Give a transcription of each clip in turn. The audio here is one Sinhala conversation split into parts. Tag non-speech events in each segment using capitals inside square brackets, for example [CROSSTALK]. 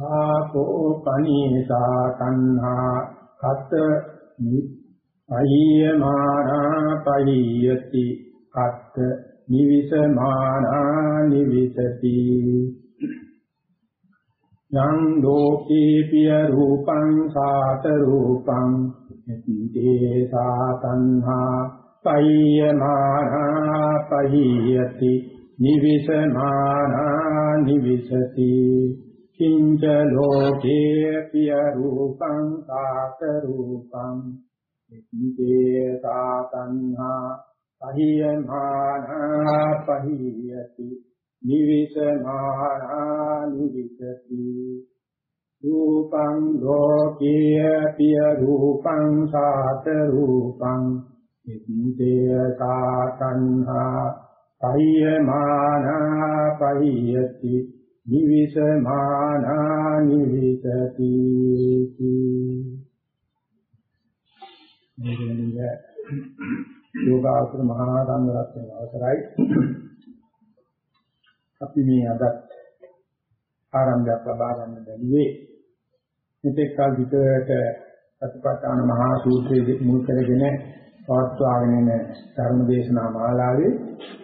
සාකෝ පනීසා තණ්හා කත අයියමානා පහියති කත් නිවිසමානා නිවිසති යං ලෝකේ පිය රූපං සාත රූපං එත්තේ සාතන්හා පයියමානා පහියති නිවිසමානා නිවිසති කිංච ලෝකේ පිය රූපං සාත රූපං ඉත්තේ සාතන්හා පහියමානා පහියති නිවිසමානා නිවිසති. රූපං ලෝකේ පිය රූපං සාත රූපං ඉත්තේ සාතන්හා පහියමානා පහියති. නිවිසමානා නිවිසති මේකෙනිය යෝගාවතර මහා සංඝරත්නය අවසරයි. අපි මේ අද ආරම්භයක් ලබා ගන්න බැරිවේ මෙතෙක් කල විතරට සතිපට්ඨාන මහා සූත්‍රයේ මුල් කරගෙන පවත්වාගෙන යන ධර්මදේශනා මාලාවේ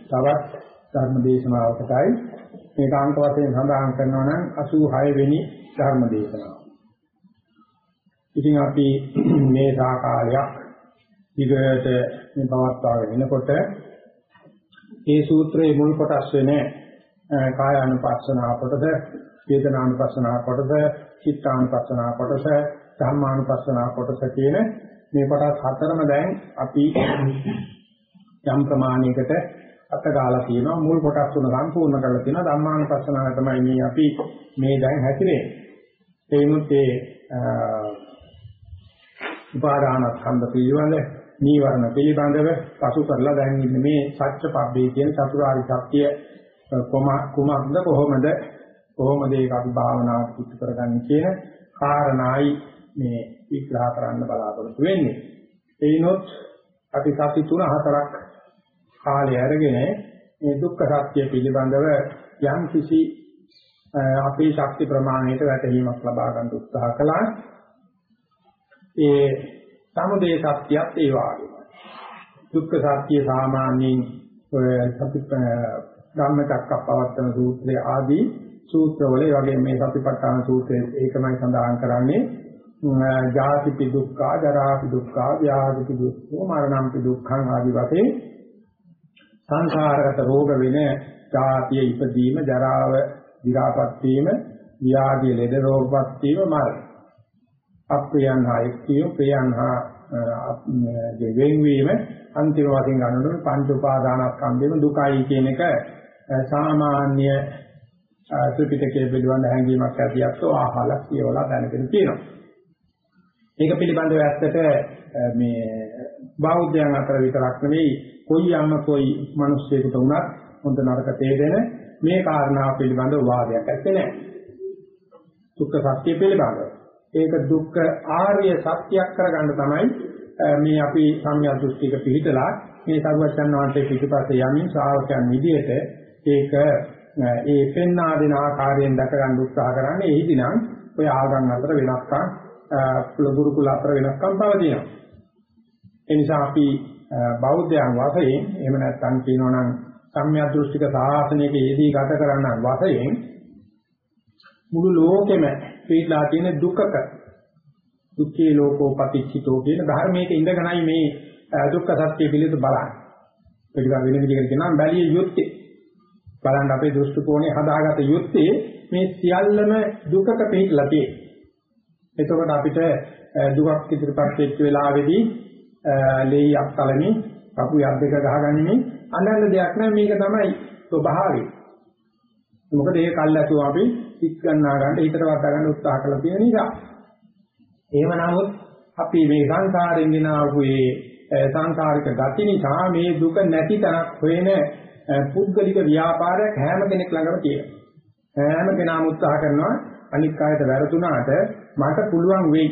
තවත් ධර්මදේශනාවකටයි මේක අංක වශයෙන් සඳහන් කරනවා නම් 86 වෙනි ධර්ම දේශනාව. ඉතින් අපි මේ සාකාලයක් විගයට මේ පවත්වාගෙන එනකොට මේ සූත්‍රයේ මුල් කොටස් වෙන කායානුපස්සනා කොටස, වේදනානුපස්සනා කොටස, චිත්තානුපස්සනා කොටස, ධම්මානුපස්සනා කොටස කියන මේ කොටස් හතරම දැන් අපි යම් ප්‍රමාණයකට අතගාලා තියෙනවා. මුල් කොටස් තුන සම්පූර්ණ කරලා තියෙනවා. ධම්මානුපස්සනාව තමයි මේ අපි මේ දැන් හැතිරෙන්නේ ඒමුත් ඒ උපාදානස්කන්ධ පිළිබඳ නීවරණ පිළිබඳව පසු කරලා දැන් ඉන්නේ මේ සත්‍ය පබ්බේ කියන චතුරාර්ය සත්‍ය කොම කුමක්ද කොහොමද කොහොමද ඒක අපි භාවනාවට පිටු කරගන්නේ කියන කාරණායි මේ විග්‍රහ කරන්න බලාපොරොත්තු වෙන්නේ. එයිනොත් අපි සති තුන හතරක් කාලය අරගෙන මේ දුක්ඛ සත්‍ය පිළිබඳව යම් කිසි අපේ ශක්ති ප්‍රමාණයට වැටහීමක් ලබා ගන්න උත්සාහ කළා. ඒ සමුදය සත්‍යයත් ඒ වගේමයි. දුක්ඛ සත්‍ය සාමාන්‍යයෙන් ඔය සති ධම්මචක්කප්පවත්තන සූත්‍රයේ ආදී සූත්‍රවල වගේ මේ සතිපට්ඨාන සූත්‍රයේ ඒකමයි සඳහන් කරන්නේ ජාතිපි දුක්ඛ, ජරාපි දුක්ඛ, ව්‍යාධිපි දුක්ඛ, මරණම්පි දුක්ඛං ආදී වශයෙන් සංසාරගත රෝග වෙන ජාතිය ඉපදීම ජරාව විරාපත් වීම ව්‍යාධිය ලෙඩ රෝගපත් වීම මරණ අප්‍රියන් හා එක්තිය ප්‍රියන් හා දෙවෙන් වීම අන්තිම වශයෙන් ගන්නකොට පංච උපාදානස්කන්ධෙම දුකයි කියන එක සාමාන්‍ය ත්‍රිපිටකයේ පිළිබඳ හැඟීමක් ඇතිවත් ආහලා කියවලා දැනගෙන තියෙනවා. මේක පිළිබඳව ඇත්තට මේ බෞද්ධයන් අතර විතරක් නෙවෙයි කොයි යම්ම කොයි මිනිස්සෙකුට වුණත් හොඳ නරක තේරෙන මේ කාරණාව පිළිබඳව වාදයක් ඇත්තේ නැහැ. දුක්ඛ සත්‍ය පිළිබඳව. ඒක දුක්ඛ ආර්ය සත්‍යයක් කරගන්න තමයි මේ අපි සම්‍යක් දෘෂ්ටික පිළිතලා මේ සරුවචන් වහන්සේ පිටුපස්සේ යමින් ශ්‍රාවකයන් විදියට ඒක ඒ පෙන්වා දෙන ආකාරයෙන් දැක ගන්න උත්සාහ කරන්නේ එහිදීනම් ඔය ආගම් අතර වෙනස්කම් ගුරුකුල අතර වෙනස්කම් පවතිනවා. ඒ නිසා අපි බෞද්ධයන් වශයෙන් එහෙම නැත්නම් කියනවනම් සම්‍යක් දෘෂ්ටික සාසනයක යෙදී ගත කරන්නන් වශයෙන් මුළු ලෝකෙම පිටලා තියෙන දුකක දුක්ඛේ ලෝකෝ පටිච්චිතෝ කියන ධර්මයක ඉඳගෙනයි මේ දුක්ඛ සත්‍ය පිළිබඳ බලන්නේ. පිළිගන්න වෙන විදිහකට කියනවා බැලිය යුත්තේ. බලන්න අපේ දෘෂ්ටි කෝණය හදාගත යුත්තේ මේ සියල්ලම දුකක පිටලා තියෙන්නේ. එතකොට අපිට දුකක් ඉදිරිපත් වෙච්ච වෙලාවේදී ලේයක් තලමින් කපු යක් දෙක ගහගන්නේ අනන්න දෙයක් නෑ මේක තමයි ස්වභාවය. මොකද ඒ කල්ැතුව අපි පිට ගන්නා ගන්න හිතට වටා ගන්න උත්සාහ කරලා තියෙන නිසා. එහෙම නමුත් අපි මේ සංසාරයෙන් ගෙන ආපු මේ සංසාරික ගති නිසා මේ දුක නැති තරක් හොයන පුද්ගලික ව්‍යාපාරයක් හැම කෙනෙක් ළඟම තියෙනවා. හැම කෙනාම උත්සාහ කරනවා අනික් කායට වැරදුනාට මට පුළුවන් වෙයි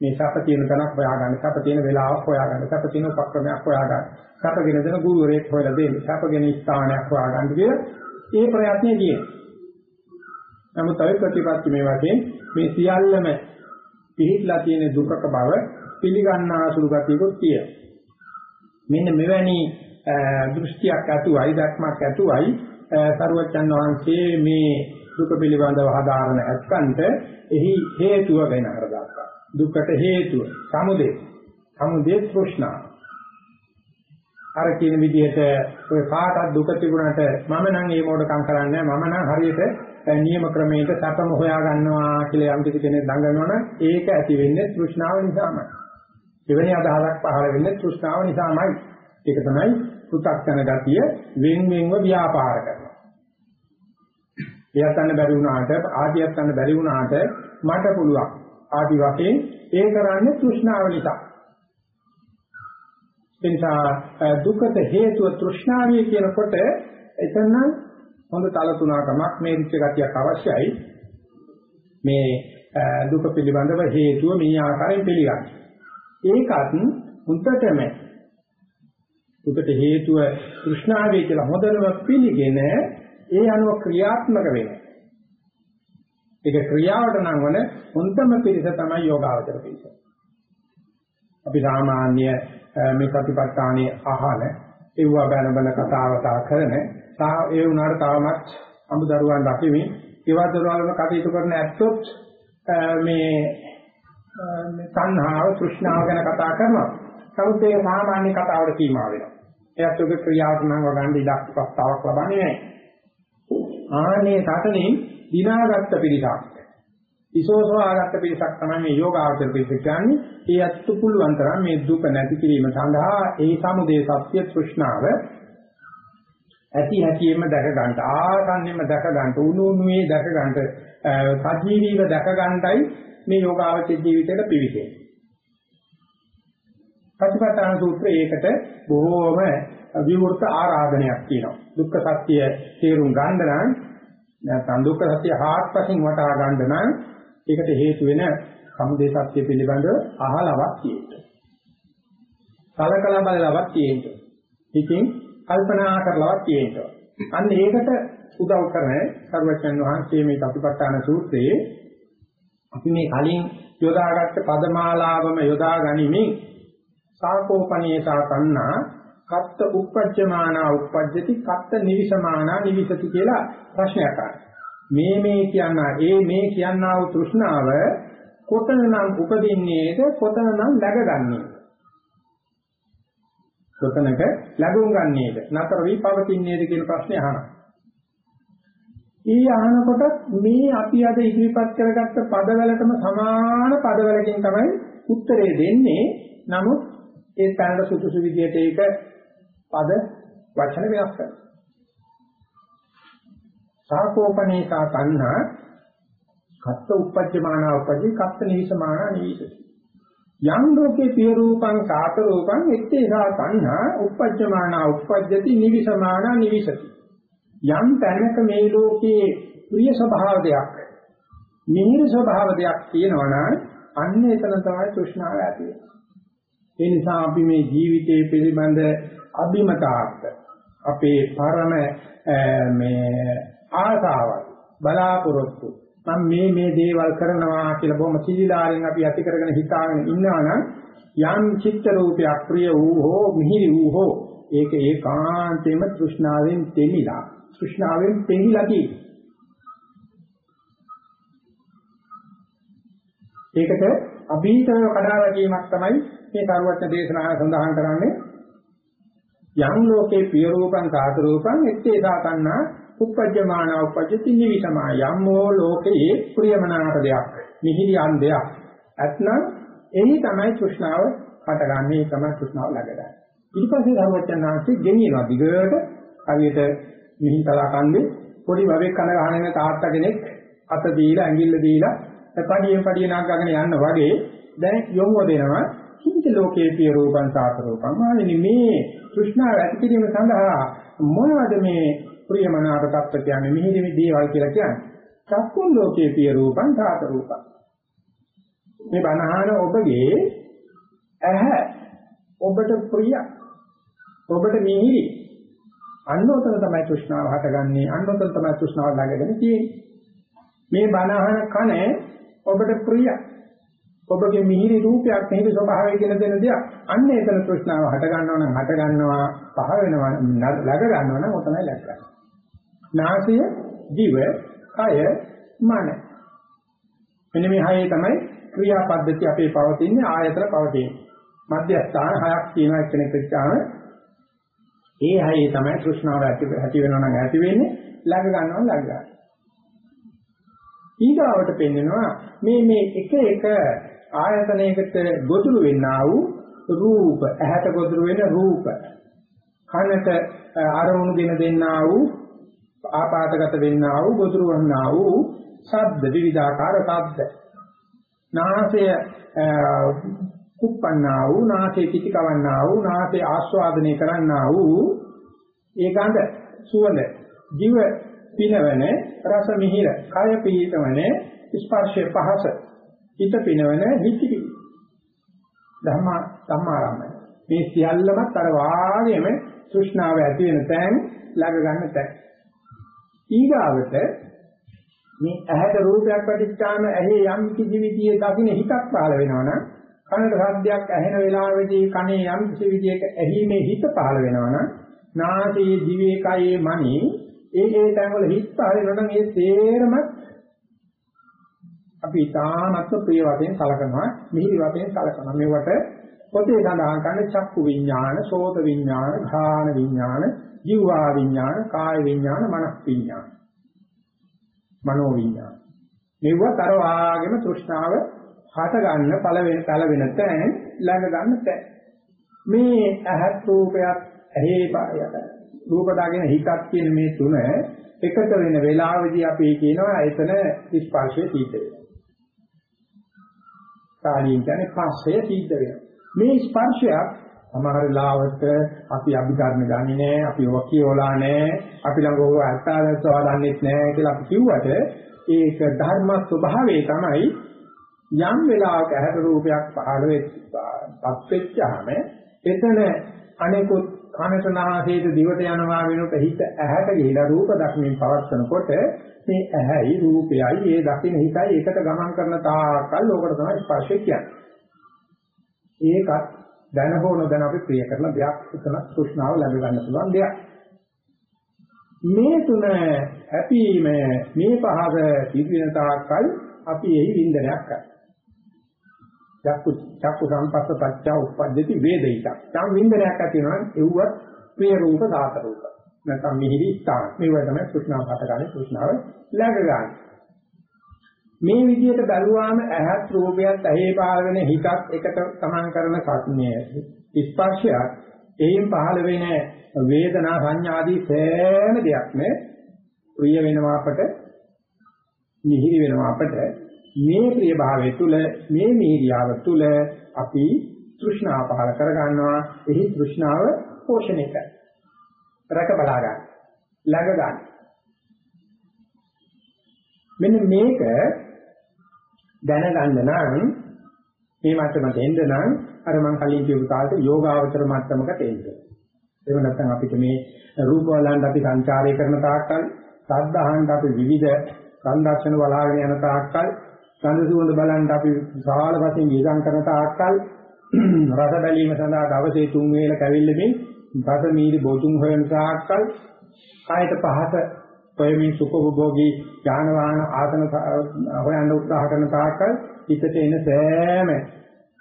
මේ සැප තියෙන තැනක් හොයාගන්න, සැප තියෙන වෙලාවක් හොයාගන්න, සැප තියෙන උපක්‍රමයක් හොයාගන්න, සැපගෙන දෙන ගුරුවරයෙක් හොයලා දෙන්න, සැපගෙන ස්ථානයක් හොයාගන්න කියලා ඒ ප්‍රයත්නේ තියෙනවා. නමුත් අය ප්‍රතිපත්ති මේ වශයෙන් මේ සියල්ලම පිළිట్లా තියෙන දුකක බව පිළිගන්නා සුළු ගතියකුත් තියෙනවා. මෙන්න මෙවැනි දෘෂ්ටියක් ඇතුවයි දැක්මක් ඇතුවයි සරුවච්චන් වහන්සේ මේ දුක පිළිබඳව හදාරන ඇත්තන්ට එහි හේතුව ගැන හරදාගන්නවා. දුකට හේතුව සමුදේ. සමුදේ තෘෂ්ණා. අර කියන විදිහට ඔය කාටත් දුක තිබුණාට මම නම් ඒ මොඩකම් කරන්නේ මම නම් හරියට නියම ක්‍රමයකට සැපම හොයා ගන්නවා කියලා යම් කිසි කෙනෙක් දඟලනවනම් ඒක ඇති වෙන්නේ තෘෂ්ණාව නිසාමයි. එවැනි අදහසක් පහළ වෙන්නේ තෘෂ්ණාව නිසාමයි. ඒක තමයි පු탁ජන ගතිය වෙන් වෙන්ව ව්‍යාපාර කරනවා. එයත් ගන්න බැරි වුණාට ආදියත් ගන්න බැරි වුණාට මට පුළුවන්. ආදි වශයෙන් ඒ කරන්නේ තෘෂ්ණාව නිසා. එනිසා දුකට හේතුව තෘෂ්ණාවයි කියනකොට එතන හොඳ තල තුනකමක් මේ රිච්ච ගතියක් අවශ්‍යයි. මේ දුක පිළිබඳව හේතුව මේ ආකාරයෙන් පිළිගන්න. ඒකත් මුත්තටම දුකට හේතුව තෘෂ්ණාවයි කියලා හොඳනම පිළිගෙන ඒ අනුව ක්‍රියාත්මක වෙනවා. ඒක ක්‍රියාවට නම් වන හොඳම පිළිස තමයි යෝගාවචර පිළිස. අපි සාමාන්‍ය මේ ප්‍රතිපත්තානේ අහන ඒවා බැන බැන කතා කතා කරන ඒ වුණාට තාමත් අමුදරුවන් රකිමින් ඒවා දරුවන්ව කටයුතු කරන ඇත්තොත් මේ සංහාව තෘෂ්ණාව ගැන කතා කරනවා. නමුත් ඒ සාමාන්‍ය කතාවට සීමා වෙනවා. එයත් ඔබ ක්‍රියාත්මක වගන්න ඉඩක් ප්‍රස්තාවක් ලබන්නේ නැහැ. ආනේ සතනින් දිනාගත්ත පිළිසක්. විසෝසවාගත්ත පිළිසක් තමයි මේ යෝගාවචර පිළිස කියන්නේ. ඒ අත්තු පුළුවන් තරම් මේ දුක නැති කිරීම සඳහා ඒ සමුදේ සත්‍ය තෘෂ්ණාව ඇති හැටියෙම දැක ගන්නට ආසන්නෙම දැක ගන්නට උණු උණුවේ දැක ගන්නට සජීවීව දැක ගන්නටයි මේ යෝගාවචර ජීවිතයට පිවිසෙන්නේ. ප්‍රතිපත්තන සූත්‍රයේ ඒකට බොහෝම විවෘත ආරාධනයක් තියෙනවා. දුක්ඛ සත්‍ය තේරුම් ගන්න නම් නැත්නම් දුක්ඛ සත්‍ය හාත්පසින් වටහා ගන්න නම් ඒකට හේතු වෙන සමුදේ සත්‍ය පිළිබඳව අහලවක් තියෙන්න. කලකලා බලලවක් තියෙන්න. ඉතින් කල්පනා කරලවක් තියෙන්න. අන්න ඒකට උදව් කරන සර්වචන් වහන්සේ මේ කපිපට්ඨාන සූත්‍රයේ අපි මේ කලින් යොදාගත්ත පදමාලාවම යොදා ගනිමින් සාකෝපනීයතා කන්නා කත්ත උප්පජ්ජමානා උප්පජ්ජති කත්ත නිවිසමානා නිවිසති කියලා ප්‍රශ්නයක් අහනවා. මේ මේ කියනා ඒ මේ කියනා වූ තෘෂ්ණාව කොතනනම් උපදින්නේද කොතනනම් läගගන්නේද? කොතනක ලැබුම් ගන්නේද? නතර වී පවතින්නේද කියන ප්‍රශ්නේ අහනවා. ඊ අහනකොට මේ අපි අද ඉදිරිපත් කරගත්ත පදවලටම සමාන පදවලකින් තමයි උත්තරේ දෙන්නේ. නමුත් ඒ තැනට සුදුසු විදිහට ඒක පද වචන වෙනස් කරනවා. සාකෝපනේසා තණ්හා කත්ත උපජ්ජමානා උපජ්ජි කත්ත නිවිසමානා නිවිසති. යම් ලෝකේ පිය රූපං සාත රූපං එත්තේසා තණ්හා උපජ්ජමානා උපජ්ජති නිවිසමානා නිවිසති. යම් තැනක මේ ලෝකේ ප්‍රිය ස්වභාවයක් මිහිර ස්වභාවයක් තියෙනවා නම් අන්න එතන තමයි තෘෂ්ණාව ඇති වෙන්නේ. ඒ නිසා අපි මේ ජීවිතයේ පිළිබඳ අභිමතාර්ථ. අපේ පරම මේ ආසාවල් බලාපොරොත්තු. මම මේ මේ දේවල් කරනවා කියලා බොහොම සිලිලාරෙන් අපි ඇති කරගෙන හිතාගෙන ඉන්නවා නම් යම් චිත්ත රූපයක් ප්‍රිය වූ හෝ මිහිරි වූ හෝ ඒක ඒකාන්තයෙන්ම තෘෂ්ණාවෙන් තෙමිලා තෘෂ්ණාවෙන් පෙඟිලා ඒකට අභීතව කඩා වැටීමක් තමයි මේ කරුවත්න දේශනාව සඳහන් කරන්නේ. යම් ලෝකේ පිය රූපං කාත රූපං එත්තේ සාතන්නා උපජ්ජමාන උපජ්ජති නිවිසමා යම්මෝ ලෝකේ ප්‍රියමනාප දෙයක් මිහිරියන් දෙයක්. ඇත්නම් එහි තමයි තෘෂ්ණාව හටගන්නේ. තමයි තෘෂ්ණාව ලැබෙන්නේ ඊට පස්සේ ධර්මචන්නාංශي ගෙනියනවා. දිගට හරියට මිහිතලා කන්නේ පොඩි වවෙක් කන ගහන තාත්තා කෙනෙක් අත දීලා ඇඟිල්ල දීලා පඩියෙන් පඩිය නාගගෙන යන්න වගේ දැන් යොමුව දෙනවා. කිංච ලෝකේ පිය රූපං සාත රූපං. මානේ මේ තෘෂ්ණාව ඇති කිරීම සඳහා මොනවද මේ ප්‍රියමනාප තත්ත්ව කියන්නේ? මිහිරි දේවල් කියලා කියන්නේ. චක්කුන් ලෝකේ පිය රූපං සාත රූපං. මේ බණහන ඔබගේ ඇහැ ඔබට ප්‍රිය. ඔබට මිහිරි. අන්නෝතන තමයි තෘෂ්ණාව හටගන්නේ. අන්නෝතන තමයි තෘෂ්ණාව ළඟගෙන තියෙන්නේ. මේ බණහන කන ඔබට ප්‍රිය. ඔබගේ මිහිරි රූපයක් මිහිරි ස්වභාවය කියලා දෙන දෙයක් අන්න ඒතන තෘෂ්ණාව හට ගන්නවා නම් හට ගන්නවා පහ වෙනවා ළඟ ගන්නවා නම් ඔතනයි ලැබ ගන්න. නාසය, දිව, කය, මන. මෙන්න මේ හයේ තමයි ක්‍රියාපද්ධති අපේ පවතින්නේ ආයතන පවතින්නේ. මධ්‍යස්ථාන හයක් තියෙනවා එක්කෙනෙක් වෙච්චාම ඒ හයේ තමයි තෘෂ්ණාව ඇති ඇති වෙනවා නම් ඇති වෙන්නේ ළඟ ගන්නවා ළඟ ගන්නවා. ඊගාවට පෙන්නනවා මේ මේ එක එක ආයතනයකට ගොදුරු වෙන්නා වූ රූප. ඇහැට ගොදුරු වෙන රූප. කනට අරමුණු දෙන දෙන්නා වූ ආපාතගත වෙන්නා වූ ගොදුරු වන්නා වූ ශබ්ද විවිධාකාර ශබ්ද. නාසය කුප්පන්නා වූ නාසයේ පිටි කවන්නා වූ නාසයේ ආස්වාදනය කරන්නා වූ ඒ ගඳ සුවඳ ජීව පිනවන රස මිහිර කය පීතවන ස්පර්ශය පහස හිත පිනවන හිතිවි ධම්ම ධම්මාරම්මයි මේ සියල්ලමත් අර වාගේම තෘෂ්ණාව ඇති වෙන තැන් ළඟ ගන්න තැන්. ඊගාවට මේ ඇහැට රූපයක් පැටිච්චාම ඇහි යම් කිසි විදියේ දකින්න හිතක් පහළ වෙනවනම් කනට ශබ්දයක් ඇහෙන වෙලාවෙදී කනේ යම් කිසි විදියක ඇහිමේ හිත පහළ වෙනවනම් නාසයේ දිවේ කයේ මනේ ඒ ඒ තැන්වල හිත පහළ වෙනවනම් ඒ තේරම අපි තාමත් ප්‍රිය වශයෙන් කලකනවා මිහිරි වශයෙන් කලකනවා මේවට පොතේ සඳහන් කරන්නේ චක්කු විඥාන, සෝත විඥාන, ධාන විඥාන, ජීවා විඥාන, කාය විඥාන, මනස් විඥාන. මනෝ විඥාන. මේවත් අර වාගේම තෘෂ්ණාව හට ගන්න පළවෙනි පළවෙන තැන් ළඟ ගන්න තැන්. මේ ඇහත් රූපයක් ඇහි රූප දාගෙන හිතක් කියන මේ තුන එකත වෙන වෙලාවෙදී අපි කියනවා එතන ස්පර්ශය සිද්ධ වෙනවා. කාලීන් කියන්නේ පස්සය සිද්ධ වෙනවා. මේ ස්පර්ශයක් සමහර ලාවට අපි අභිධර්ම දන්නේ නැහැ, අපි ඔක කියවලා නැහැ, අපි ළඟ ඔක අර්ථාදර්ශව දන්නේ නැහැ කියලා අපි කිව්වට ඒක ධර්ම ස්වභාවය තමයි යම් වෙලාවක ඇහැට රූපයක් පහළ වෙච්චපත් වෙච්චාම එතන අනෙකුත් කනට නාසයට දිවට යනවා වෙනකොට හිත ඇහැට ගිහිලා රූප දක්මින් පවත්නකොට මේ ඇහැයි රූපයයි ඒ දකින්න හිතයි එකට ගමන් කරන තාකල් ඕකට තමයි ස්පර්ශය කියන්නේ. ඒකත් දැන හෝ නොදැන අපි ප්‍රිය කරන දෙයක් එතන තෘෂ්ණාව ලැබ ගන්න පුළුවන් දෙයක්. මේ තුන හැපීම මේ පහව සිදුවෙන තාක්කල් අපි එහි වින්දනයක් කරනවා. චක්කු චක්කු සම්පස්ස පච්චා උප්පද්දති වේදිතක්. තම වින්දනයක් ඇති වෙනවා එව්වත් ප්‍රිය රූප දාත රූප. නැත්නම් මිහිරි ස්ථාන. මේවා තමයි තෘෂ්ණාව හටගන්නේ තෘෂ්ණාව läග ගන්න. මේ විදිහට බැලුවාම ඇහත් රූපයත් ඇහි පහළ වෙන හිතත් එකට සමාන කරන සත්‍යය ස්පර්ශයත් එයින් පහළ වෙන වේදනා සංඥා ආදී සෑම දෙයක්ම ප්‍රිය වෙනවා අපට මිහිරි වෙනවා අපට මේ ප්‍රිය භාවය තුල මේ මිහිරියාව තුල අපි තෘෂ්ණාව පහල කර ගන්නවා එහි තෘෂ්ණාව පෝෂණය කරනවා රැක බලා ගන්න. ළඟ ගන්න. මෙන්න මේක දැනගන්න නම් මේ මට්ටමට එන්න නම් අර මම කලින් කියපු කාලේ යෝගාවචර මට්ටමකට එන්න. එහෙම නැත්නම් අපිට මේ රූප වලන් අපි සංචාරය කරන තාක්කල් සද්ද අහන්න අපි විවිධ සංදර්ශන බලාගෙන යන තාක්කල් ගඳ සුවඳ බලන්න අපි විශාල වශයෙන් විඳන් කරන තාක්කල් [CLEARS THROAT] රස බැලීම සඳහා දවසේ තුන් වේල කැවිල්ලෙමින් රස මීරි බොතුන් හොයන තාක්කල් කායට පහත ප්‍රේමී සුඛභෝගී ඥාන වාහන ආසන හොයන්න උත්සාහ කරන තාක්කල් හිතට එන සෑම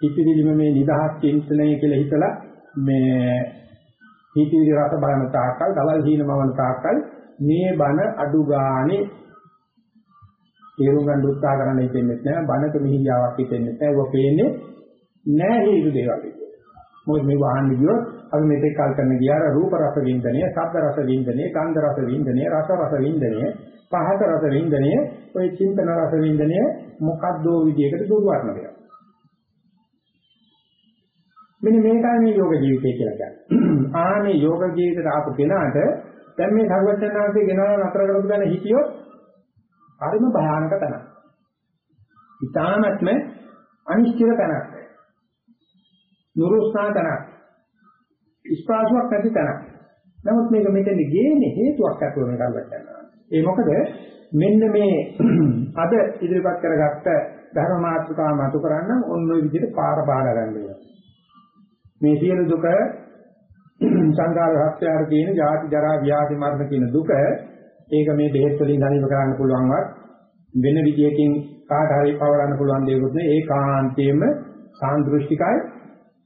හිතවිලිම මේ නිදහස් චින්තනය කියලා හිතලා මේ හිතවිලි රස බලන තාක්කල් දවල් හීනමවන තාක්කල් මේ බන අඩු ගානේ තේරුම් ගන්න උත්සාහ කරන්න හිතෙන්නේ නැහැ බනක මිහියාවක් හිතෙන්නේ නැහැ ඒක පේන්නේ නැහැ හේතු දේවල් මොකද මේ වහන්න ගියොත් අපි මෙතෙක් කල් කරන ගියාර රූප රස වින්දනය, ශබ්ද රස වින්දනය, ගන්ධ රස වින්දනය, රස රස වින්දනය, පහත රස වින්දනය, ඔය චින්තන රස වින්දනය මොකද්දෝ විදියකට දුර්වර්ණ වෙනවා. මෙන්න මේකයි මේ යෝග ජීවිතය කියලා කියන්නේ. [CLEARS THROAT] ආනේ යෝග ජීවිතයට ආපු කෙනාට දැන් මේ සර්වඥාන්සේ ගෙනලා නතර කරපු දැන හිතියොත් හරිම භයානක තැනක්. ඊටාත්ම අනිශ්චිත තැනක්. නුරුස්නා තැනක්. ස්පාසුවක් නැති තැනක්. නමුත් මේක මෙතෙන් ගේන්නේ හේතුවක් ඇතුව මේ කරගන්නවා. ඒ මොකද මෙන්න මේ [CLEARS THROAT] අද ඉදිරිපත් කරගත්ත ධර්ම මාතෘකාව මතු කරන්න ඔන්න ඔය විදිහට පාර බාලා ගන්න වෙනවා. මේ සියලු දුක [CLEARS THROAT] සංකාර හත්යාර කියන ජාති ජරා ව්‍යාධි මරණ කියන දුක ඒක මේ බෙහෙත් වලින් ගණීම කරන්න පුළුවන්වත් වෙන විදියකින් කාට හරි පවරන්න පුළුවන් දෙයක්වත් නෙවෙයි ඒකාන්තයෙන්ම සාන්දෘෂ්ටිකයි.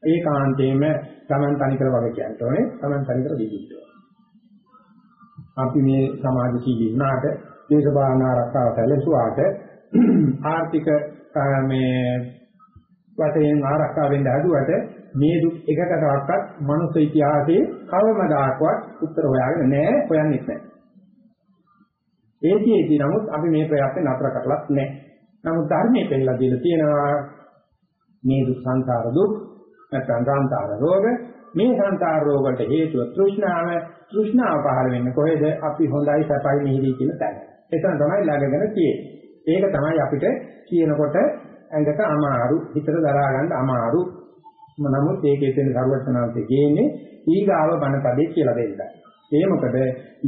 ඒකාන්තයෙන්ම Taman තනිකර වගේ කියන්න ඕනේ. Taman තනිකර දීවිච්චෝ අපි මේ සමාජශීලී වුණාට දේශපාලන ආරක්ෂාව සැලසුවාට [CLEARS THROAT] ආර්ථික මේ වශයෙන් ආරක්ෂා වෙන්න හදුවට මේ දුක් එකකටවත් මනුස්ස ඉතිහාසයේ කවමදාකවත් උත්තර හොයාගෙන නැහැ. හොයන්නෙත් නැහැ. ඒකේදී නමුත් අපි මේ ප්‍රයත්න නතර කරලත් නැහැ. නමුත් ධර්මයේ පෙන්නලා දීලා තියෙනවා මේ දුක් සංසාර දුක් නැත්නම් සංසාර රෝග මේ සංසාර රෝග වලට හේතුව තෘෂ්ණාව තෘෂ්ණාව පහළ වෙන්නේ කොහෙද අපි හොඳයි සැපයි මිහිරි කියන තැන. එතන තමයි ළඟගෙන තියෙන්නේ. ඒක තමයි අපිට කියනකොට ඇඟට අමාරු හිතට දරා ගන්න අමාරු. නමුත් ඒකේ තියෙන සරුවචනාන්තයේ කියන්නේ ඊගාව බණපදේ කියලා දෙන්නයි. ඒ මොකද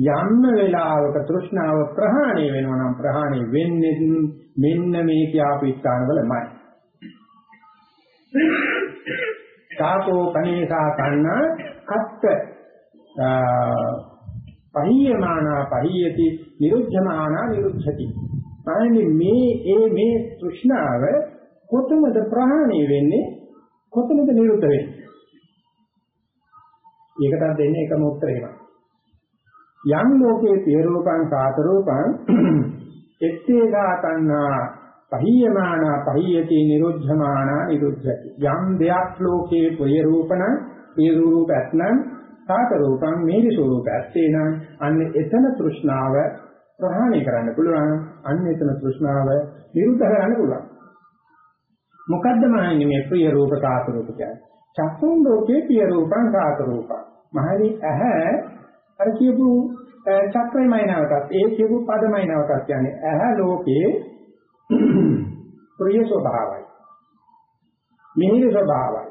යම් වෙලාවක තෘෂ්ණාව ප්‍රහාණය වෙනවා නම් ප්‍රහාණය වෙන්නේ මෙන්න මේ කියාපු ස්ථානවලමයි. සාකෝ කනේසා කන්න කත්ත පහියමානා පහියති නිරුද්ධමානා නිරුද්ධති. අනේ මේ ඒ මේ තෘෂ්ණාව කොතනද ප්‍රහාණය වෙන්නේ කොතනද නිරුද්ධ වෙන්නේ? ඒකටත් දෙන්නේ එකම උත්තරේමයි. යම් ලෝකේ පිය රූපං කාත රූපං එත්තේ ගාතන්නා පහියමාන පහියති නිරුද්ධමාන නිරුද්ධති. යම් දෙයක් ලෝකේ ප්‍රිය රූපණ පිය රූප ඇතනම් කාත රූපං මේරි ස්වરૂප ඇත්තේ නම් අන්න එතන තෘෂ්ණාව ප්‍රහාණය කරන්න පුළුවන්. අන්න එතන තෘෂ්ණාව නිරුද්ධ කරන්න පුළුවන්. මොකද්ද මහන්නේ මේ ප්‍රිය රූප කාත රූප කියන්නේ? චක්කුන් ලෝකේ ප්‍රිය රූපං කාත රූපං මහණි ඇහැ අර කියපු චක්‍රයමයි නැවතත් ඒ කියපු පදමයි නැවතත් කියන්නේ ඇහැ ලෝකේ [CLEARS THROAT] ප්‍රිය ස්වභාවයි. මිහිරි ස්වභාවයි.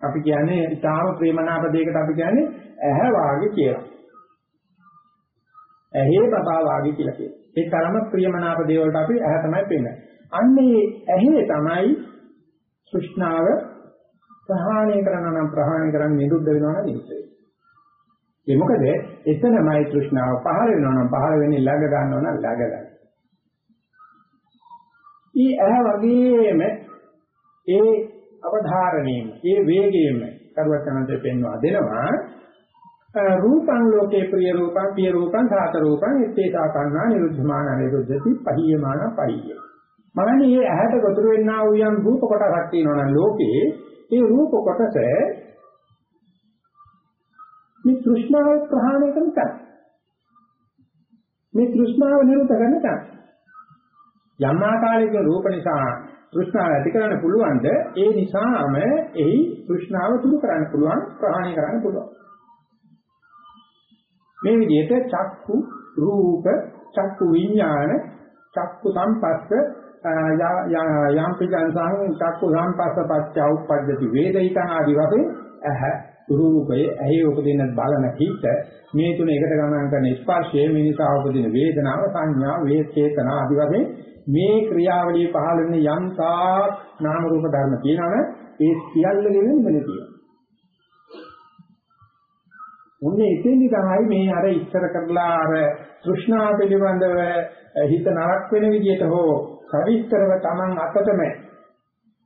අපි කියන්නේ ඊටාම ප්‍රේමනාප දෙයකට අපි කියන්නේ ඇහැ වාගේ කියලා. ඇහි බබා වාගේ කියලා කියනවා. ඒ තරම ප්‍රියමනාප දේවල්ට අපි ඇහැ තමයි පෙන්නේ අන්නේ ඇහි තමයි සෘෂ්ණාව ප්‍රහාණය කරනවා නම් ප්‍රහාණය කරන්න නිරුද්ධ වෙනවා නම් නිරුද්ධ වෙනවා. ඒ මොකද එතනමයි තෘෂ්ණාව පහළ වෙනවා නම් පහළ වෙන්නේ ළඟ ගන්නවා නම් ළඟ ගන්න. ඊ ඇහ වගේම ඒ අවධාරණයෙන් ඒ වේගයෙන් කරුවචනන්තේ පෙන්වා දෙනවා රූපං ලෝකේ ප්‍රිය රූපං පිය රූපං සාත රූපං ඉත්තේසා කන්නා නිරුද්ධමාන නිරුද්ධති පහියමාන පහිය. මගන්නේ ඇහැට ගොදුරු වෙන්නා වූ යම් රූප කොටසක් තියෙනවා නම් ලෝකේ ඒ රූප කොටස මේ තෘෂ්ණාව ප්‍රහාණය කරන තැන. මේ තෘෂ්ණාව නිරුද්ධ කරන තැන. යම් ආකාරයක රූප නිසා තෘෂ්ණාව ඇති කරන්න පුළුවන්ද ඒ නිසාම එහි තෘෂ්ණාව දුරු කරන්න පුළුවන් ප්‍රහාණය කරන්න පුළුවන්. මේ විදිහට චක්කු රූප චක්කු විඥාන චක්කු සම්පස්ස යම් පිටංසං චක්කු සම්පස්ස පච්චා උප්පජ්ජති වේදිතං ආදි වශයෙන් ඇහැ රූපය ඇහි උපදින බලන හිත මේ තුන එකට ගමන් කරන ස්පර්ශය මේ නිසා උපදින වේදනාව සංඥා වේ චේතනා ආදි වශයෙන් මේ ක්‍රියාවලිය පහළ වෙන යම් තාක් නාම රූප ධර්ම කියනවනේ ඒ සියල්ල නෙමෙයි මෙතන තියෙන්නේ. උන්නේ එතෙන්දි තමයි මේ අර ඉස්සර කරලා අර තෘෂ්ණා පිළිබඳව හිත නරක වෙන විදිහට හෝ සවිස්තරව Taman අතටම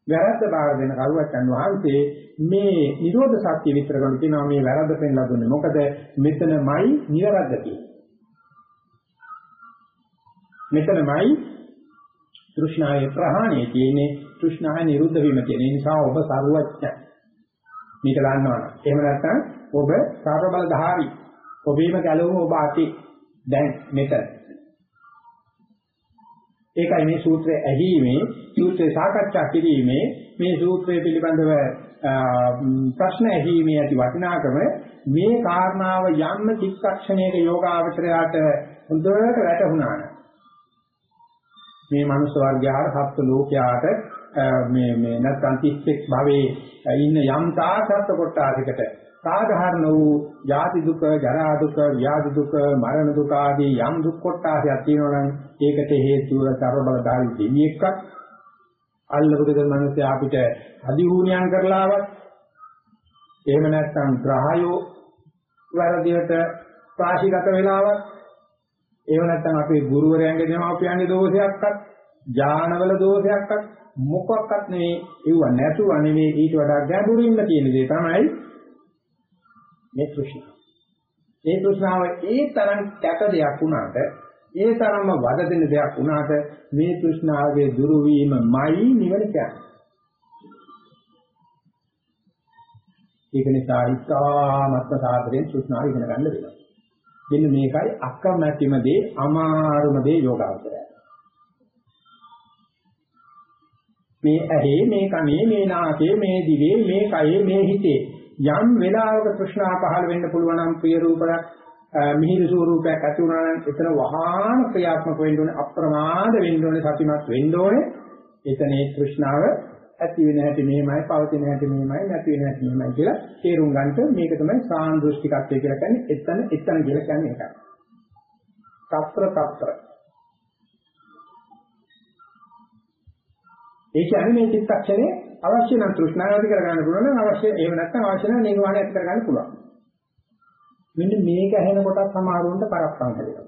වැරද්ද බාර දෙන කරුවචන් වහන්සේ මේ නිරෝධ සත්‍ය විතර කරන කියනවා මේ වැරද්ද පෙන්ලා දුන්නේ. මොකද මෙතනමයි නිවැරද්ද තියෙන්නේ. මෙතනමයි තෘෂ්ණාවේ ප්‍රහාණය තියෙන්නේ. තෘෂ්ණාව නිරුද්ධ වීම කියන නිසා ඔබ සරුවච්ච. මේක දන්නවනේ. එහෙම නැත්නම් ඔබ සර්ව බලධාරී. ඔබේම ගැලවුම ඔබ ඇති. දැන් මෙතන. ඒකයි මේ සූත්‍රය ඇහිීමේ සූත්‍රය සාකච්ඡා කිරීමේ මේ සූත්‍රය පිළිබඳව ප්‍රශ්න ඇහිීමේ ඇති වටිනාකම මේ කාරණාව යම් චිත්තක්ෂණයක යෝගාවචරයට හොඳට වැටහුණා නම් මේ මනුස්ස වර්ගයාට සත්ත්ව ලෝකයාට මේ මේ නැත්නම් 31 භවයේ ඉන්න යම් තාසත්ත්ව කොටාසිකට සාධාරණ වූ ජාති දුක, ජරා දුක, ව්‍යාධි දුක, මරණ දුක ආදී යම් දුක් කොටාසියක් තියෙනවා නම් ඒකට හේතුව ਸਰව බලධාරී දෙවියෙක්ක් අල්ලපු දෙන මිනිස්සු අපිට අදිහූනියම් කරලාවත් එහෙම නැත්නම් ග්‍රහයෝ වැරදියට ප්‍රාශිගත වෙලාවත් එහෙම නැත්නම් අපේ ගුරුවරයන්ගේ දෙමාපියන්ගේ දෝෂයක්වත් ඥානවල දෝෂයක්වත් මොකක්වත් නෙවෙයි ඒව නැතුව නෙවෙයි ඊට වඩා ගැඹුරින්ම තියෙන දේ තමයි මේ තෘෂ්ණාව. ඒ තෘෂ්ණාව ඒ තරම් කැත දෙයක් වුණාට ඒ තරම්ම වද දෙන දෙයක් වුණාට මේ තෘෂ්ණාවේ දුරු වීමමයි නිවන කියන්නේ. ඒක නිසා ඉතාමත්ම සාධරයෙන් තෘෂ්ණාව ඉගෙන ගන්න වෙනවා. මෙන්න මේකයි අකමැතිම දේ අමාරුම දේ යෝගාවචරය. මේ ඇහි මේ කනේ මේ නාසයේ මේ දිවේ මේ කයේ මේ හිතේ යම් වෙලාවක තෘෂ්ණා පහළ වෙන්න පුළුවන් නම් ප්‍රිය රූපයක් මිහිරි ස්වරූපයක් ඇති වුණා නම් එතන වහාම ක්‍රියාත්මක වෙන්න ඕනේ අප්‍රමාද වෙන්න ඕනේ සතිමත් වෙන්න ඕනේ එතනේ තෘෂ්ණාව ඇති වෙන හැටි මෙහෙමයි පවතින හැටි මෙහෙමයි නැති වෙන හැටි මෙහෙමයි කියලා තේරුම් ගන්නට මේක තමයි සාන්දෘෂ්ටිකත්වය කියලා කියන්නේ එතන එතන කියලා කියන්නේ ඒකයි. తත්‍ර తත්‍ර. ඒ කියන්නේ මේ චිත්තක්ෂණේ අවශ්‍ය නම් තෘෂ්ණාව ඇති කරගන්න පුළුවන් නම් අවශ්‍ය එහෙම නැත්නම් අවශ්‍ය නම් නිර්වාණය ඇති කරගන්න පුළුවන්. මෙන්න මේක ඇහෙන කොටත් සමහරවන්ට පරක්කම් කරනවා.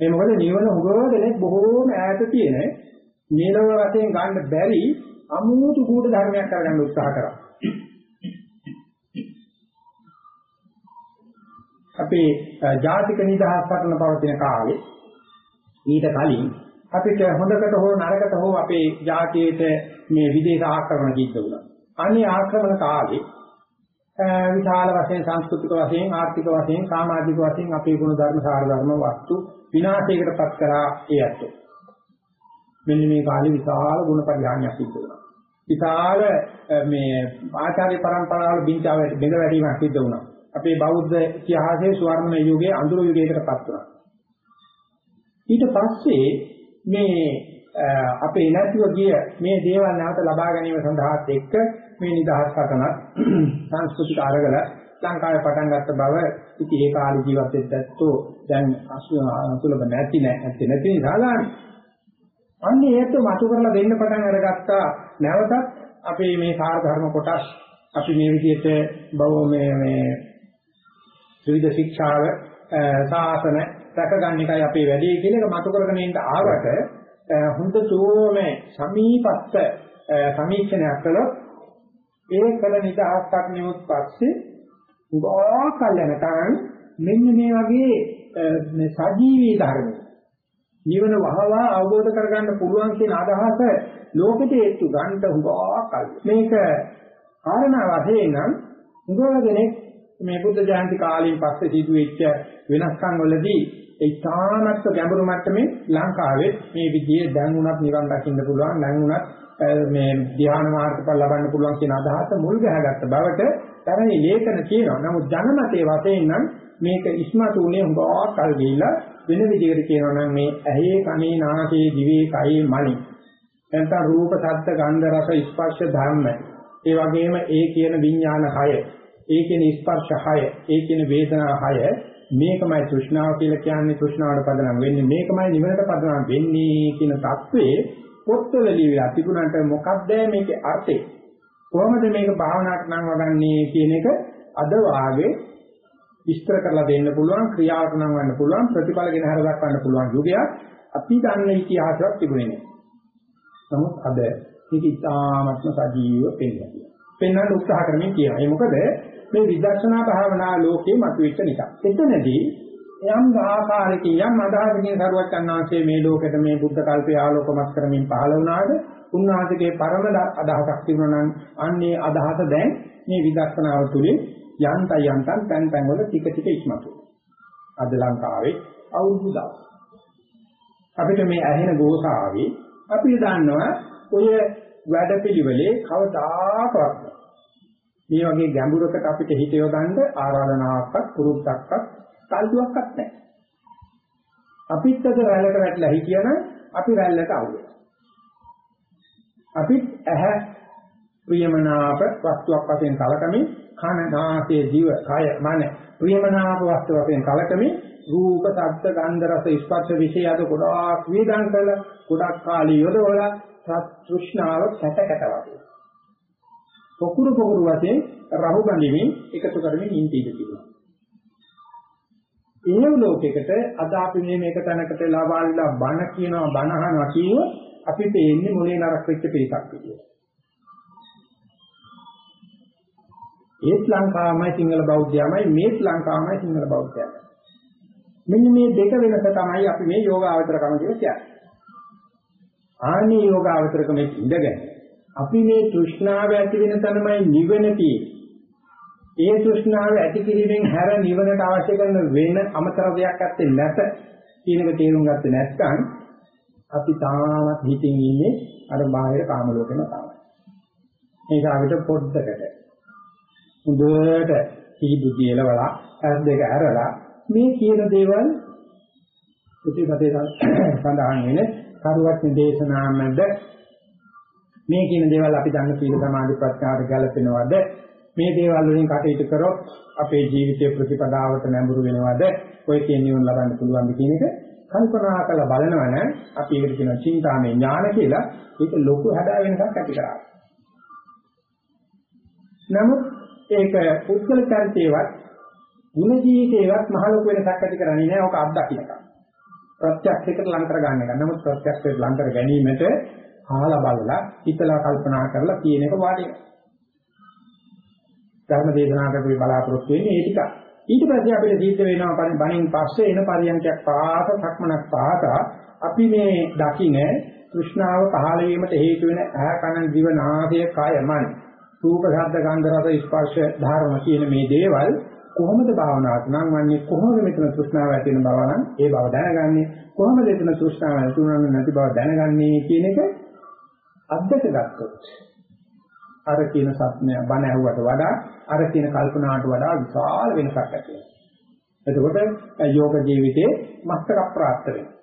ඒ මොකද නිවන උගව දෙනෙක් බොහෝම ඈත තියෙන මේලව වශයෙන් ගන්න බැරි අමුතු කූට ධර්මයක් කරගන්න උත්සාහ කරා. අපේ ජාතික නිදහස් පටන පවතින කාලේ ඊට කලින් අපිට හොඳකට හෝ නරකට හෝ අපේ ජාතියේට මේ විදේශ ආක්‍රමණ කිද්ද වුණා. අනේ ආක්‍රමණ කාලේ විශාල වශයෙන් සංස්කෘතික වශයෙන් ආර්ථික වශයෙන් සමාජික වශයෙන් අපේ ගුණ ධර්ම සාර ධර්ම වස්තු විනාශයකටපත් කරා ඒ ඇත්තෝ. මෙන්න මේ කාලේ විශාල ගුණ පරිහානියක් සිද්ධ වුණා. විශාල මේ ආචාර්ය પરම්පරාවල බින්චාව බෙද වැටීමක් සිද්ධ වුණා. අපේ බෞද්ධ ඉතිහාසයේ ස්වර්ණ යුගයේ අඳුර යුගයකටපත් වුණා. ඊට පස්සේ මේ අපේ නැතිව ගිය මේ දේවල් නැවත ලබා ගැනීම සඳහාත් එක්ක මේ නිදහස් සටනක් [CLEARS THROAT] සංස්කෘතික අරගල ලංකාවේ පටන් ගත්ත බව ඉතින් ඒ කාලේ ජීවත් වෙද්දැත්තෝ දැන් අසුලබ නැති නැති නැති නිසා ගන්න. අන්නේ ඒත් මතු කරලා දෙන්න පටන් අරගත්තා නැවතත් අපේ මේ සාර ධර්ම කොටස් අපි මේ විදිහට බව මේ මේ ත්‍රිවිධ ශික්ෂාව සාසන රැකගන්න එකයි අපේ වැඩේ කියන එක මතු කරගෙන ඉන්න ආවට හොඳටම සමීපස්ත සමීක්ෂණයක් කළොත් ඒ කල නිදහසක් නෙවොත් පස්සේ උගාකල් යනකන් මෙන්න මේ වගේ මේ සජීවී ධර්ම නිවන වහවා අවබෝධ කරගන්න පුළුවන් කියන අදහස ලෝකෙට ඒත්තු ගන්නට උගාකල් මේක කාරණා වශයෙන් නම් උගවදෙනෙක් මේ බුද්ධ ජයන්ති කාලයෙන් පස්සේ සිදුවෙච්ච වෙනස්කම් වලදී ඒ තාමත්ව ගැඹුරු මට්ටමේ ලංකාවේ මේ විදිහේ දැන් උනත් නිවන් දකින්න පුළුවන් දැන් උනත් මේ ධ්‍යාන මාර්ගඵල ලබන්න පුළුවන් කියන අදහස මුල් ගැහගත්ත බවට තරණි ලේඛන කියනවා. නමුත් ජනමතයේ වශයෙන් නම් මේක ඉස්මතු උනේ හුඟක් කල් ගිහිල්ලා වෙන විදිහකට කියනවා නම් මේ ඇහි කනේ නාසයේ දිවේ කයේ මනි. එතන රූප, ශබ්ද, ගන්ධ, රස, ස්පර්ශ ධර්ම. ඒ වගේම ඒ කියන විඥාන හය, ඒ කියන ස්පර්ශ හය, ඒ කියන වේදනා හය මේකමයි තෘෂ්ණාව කියලා කියන්නේ තෘෂ්ණාවට පදනම් වෙන්නේ මේකමයි නිවනට පදනම් වෙන්නේ කියන தત્ත්වයේ පොත්වල ලියලා තිබුණාට මොකක්ද මේකේ අර්ථය කොහොමද මේක භාවනාවට නම් වගන්නේ කියන එක අද වාගේ විස්තර කරලා දෙන්න පුළුවන් ක්‍රියාවට නම් වන්න පුළුවන් ප්‍රතිඵල ගෙන හර දක්වන්න පුළුවන් යුගයක් අපි දන්න ඉතිහාසයක් තිබුණේ නැහැ. නමුත් අද මේක ඉතාමත්ම සජීවීව පෙන්වනවා. පෙන්වන්න උත්සාහ කරමින් කියනවා. ඒ මොකද මේ විදර්ශනා භාවනා ලෝකේ මතුවෙච්ච නිසා. එතනදී යම් ආකාරයකින් යම් අදහසකින් සරුවත් යනවාසේ මේ ලෝකෙට මේ බුද්ධ කල්පය ආලෝකමත් කරමින් පහළ වුණාද උන්වහන්සේගේ පරම අදහසක් තිබුණා නම් අන්නේ අදහස දැන් මේ විදර්ශනාව තුළින් යන්ත යන්තම් තැන් තැන් වල ටික ටික ඉස්මතු අද ලංකාවේ අවුරුදු දවස් අපිට මේ ඇහෙන ගෝසාවේ අපි දන්නවා ඔය වැඩපිළිවෙලේ කවදාකවත් මේ වගේ ගැඹුරකට අපිට හිත යොදන්න ආරාධනාවක්වත් පුරුද්දක්වත් කල්දුවක්වත් නැහැ. අපිත් අද රැල්ලට වැටලා හිටියනම් අපි රැල්ලට අවුල් අපිත් ඇහැ ප්‍රියමනාප වස්තුවක් වශයෙන් කලකමින් කන නාසය දිව කය මන ප්‍රියමනාප වස්තු වශයෙන් කලකමින් රූප ශබ්ද ගන්ධ රස ස්පර්ශ විෂය අද ගොඩාක් වේදන් කළ ගොඩක් කාලී යොදවලා තෘෂ්ණාව කැට කැට වගේ පොකුරු පොකුරු වශයෙන් රහු බඳිමින් එකතු කරමින් ඉඳී තිබුණා. එහෙම ලෝකයකට අද අපි මේ මේක තැනකට ලාභාවිලා බණ කියනවා බණ අහනවා කියව අපි තේන්නේ මොලේ නරක වෙච්ච පිටක් විදියට. ඒත් ලංකාවමයි සිංහල බෞද්ධයමයි මේත් ලංකාවමයි සිංහල බෞද්ධයමයි. මෙන්න මේ දෙක වෙනස තමයි අපි මේ යෝගාවචර කම කියලා කියන්නේ. ආනි යෝගාවචරකමේ ඉඳගෙන අපි මේ තෘෂ්ණාව ඇති වෙන තැනමයි නිවන ඒ තෘෂ්ණාව ඇති කිරීමෙන් හැර නිවනට අවශ්‍ය කරන වෙන අමතර දෙයක් ඇත්තේ නැත කියන එක තේරුම් ගත්තේ නැත්නම් අපි තාමත් හිතින් ඉන්නේ අර බාහිර කාම ලෝකෙම තමයි. මේක අපිට පොඩ්ඩකට හොඳට සිහිබුද්ධිය එලවලා ඇස් දෙක ඇරලා මේ කියන දේවල් ප්‍රතිපදේ සඳහන් වෙන කරුවත් දේශනාමද මේ කියන දේවල් අපි දන්න සීල සමාධි ප්‍රඥාවට ගැලපෙනවද මේ දේවල් වලින් කටයුතු කරොත් අපේ ජීවිතයේ ප්‍රතිපදාවට නැඹුරු වෙනවද ඔය කියන නිවන ලබන්න පුළුවන්ද කියන එක කල්පනා කරලා බලනවනම් අපි ඒකට කියනවා චින්තාමය ඥාන කියලා ඒක ලොකු හදා වෙනසක් ඇති කරා. නමුත් ඒක පුද්ගල චරිතේවත් ಗುಣ ජීවිතේවත් මහ ලොකු වෙනසක් ඇති කරන්නේ නැහැ. ඔක අත්දකින්නකම්. ප්‍රත්‍යක්ෂයකට ලං කර ගන්න එක. නමුත් ප්‍රත්‍යක්ෂයට ලං කර ගැනීමට අහලා බලලා හිතලා කල්පනා කරලා කියන එක වාඩි ධර්ම දේශනාවකට අපි බලාපොරොත්තු වෙන්නේ ඒ ටික. ඊට පස්සේ අපිට සිද්ධ වෙනවා බණින් පස්සේ එන පරියන්කයක් පාස සක්මනක් පාස. අපි මේ දකින්න કૃષ્ණාව පහළ වීමට හේතු වෙන ඇහ කන දිව නාසය කය මන. රූප ශබ්ද ගන්ධ රස ස්පර්ශ ධර්ම කියන මේ දේවල් කොහොමද භාවනාවට නම් වන්නේ කොහොමද මෙතන තෘෂ්ණාව ඇති වෙන බව නම් ඒ බව දැනගන්නේ. කොහොමද එතන තෘෂ්ණාව ඇති වෙනවද නැති බව දැනගන්නේ කියන එක අද්දක ගත්තොත් අර කියන සත්‍ය බණ ඇහුවට වඩා අර කියන කල්පනාවට වඩා විශාල වෙනසක් ඇති වෙනවා. එතකොට යෝග ජීවිතේ මස්තක ප්‍රාප්ත වෙනවා.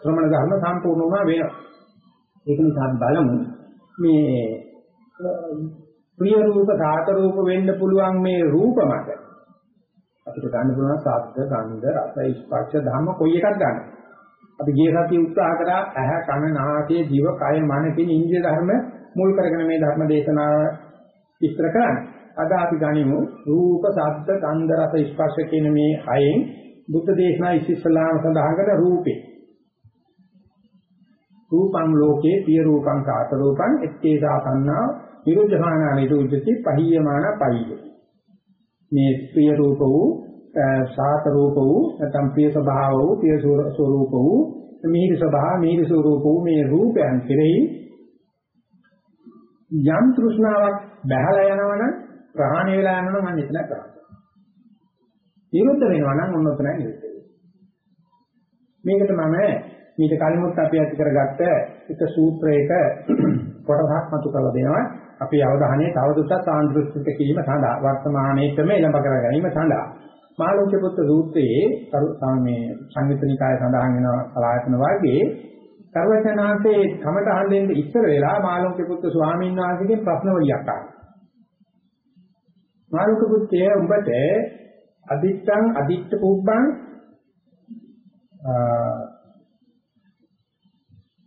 ශ්‍රමණ ධර්ම සම්පූර්ණ වුණා වෙනවා. ඒක නිසා බලමු මේ ප්‍රිය රූප සාත රූප වෙන්න පුළුවන් මේ රූප මත අපිට ගන්න පුළුවන් සාත්‍ය ගන්ධ රස ස්පර්ශ ධම්ම කොයි එකක් ගන්න. අපි ගිය සතිය උත්සාහ කරා ඇහ කන නාසය දිව කය මන කියන ඉන්ද්‍රිය ධර්ම මුල් කරගෙන මේ ධර්ම දේශනාව විස්තර කරන්නේ. අද අපි ගනිමු රූප, ශබ්ද, ගන්ධ, රස, ස්පර්ශ කියන මේ හයෙන් බුද්ධ දේශනා ඉස්සෙල්ලාම සඳහන් කරන රූපේ. රූපං ලෝකේ පිය රූපං කාත රූපං එත්තේසා තන්නා විරුද්ධමානා නිරුද්ධති පහියමාන පහිය. මේ ප්‍රිය රූප වූ සාත රූප වූ නැත්නම් ප්‍රිය ස්වභාව වූ ප්‍රිය ස්වરૂප වූ මිහිරි ස්වභාව මිහිරි ස්වરૂප වූ මේ රූපයන් කෙරෙහි යම් තෘෂ්ණාවක් බහලා යනවනම් ප්‍රහාණය වෙලා යනවනම් මම එතන කරන්නේ. නිරුද්ධ වෙනවා නම් මොන උතනයි නිරුද්ධ වෙන්නේ. මේකට මම මීට කලිමුත් අපි ඇති කරගත්ත එක සූත්‍රයක [CLEARS THROAT] කොටසක් මතු කරලා දෙනවා. අපි අවධානය තවදුරටත් සාන්දෘෂ්ටික කිරීම සඳහා වර්තමානයේම එළඹ කර ගැනීම සඳහා මාළුක්‍ය පුත්‍ර සූත්‍රයේ මේ සංයුත්නිකාය සඳහන් වෙන සලායතන වර්ගයේ සර්වඥාන්සේ කමට අහන්න ඉස්සර වෙලා මාළුක්‍ය පුත්‍ර ස්වාමීන් වහන්සේගෙන් ප්‍රශ්න වලියක් අහනවා. මාළුක්‍ය පුත්‍රය උඹට අදිත්තං අදිත්ත පුබ්බං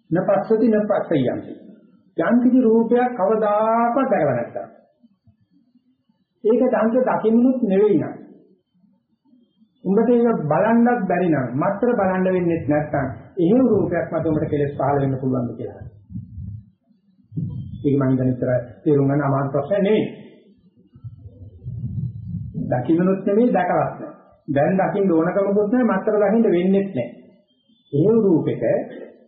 නපස්සති නපස්සයන්ති. යම් කිසි රූපයක් කවදාකවත් දැකලා නැත්තම්. ඒක දන්ත දකින්නුත් නෙවෙයි නේද උඹට ඒක බලන්නත් බැරි නම් මත්තර බලන්න වෙන්නේ නැත්නම් එහෙම රූපයක් මත උඹට කෙලස් පහළ වෙන්න පුළුවන්ද කියලා. ඒක මම දැන් ඉතර තේරුම් ගන්න අමාරු ප්‍රශ්න නෙවෙයි. දකින්නොත් නෙවෙයි දැකවත් නැහැ. දැන් දකින්න ඕනකමකුත් නැහැ මත්තර දකින්න වෙන්නේ නැහැ. එහෙම රූපෙක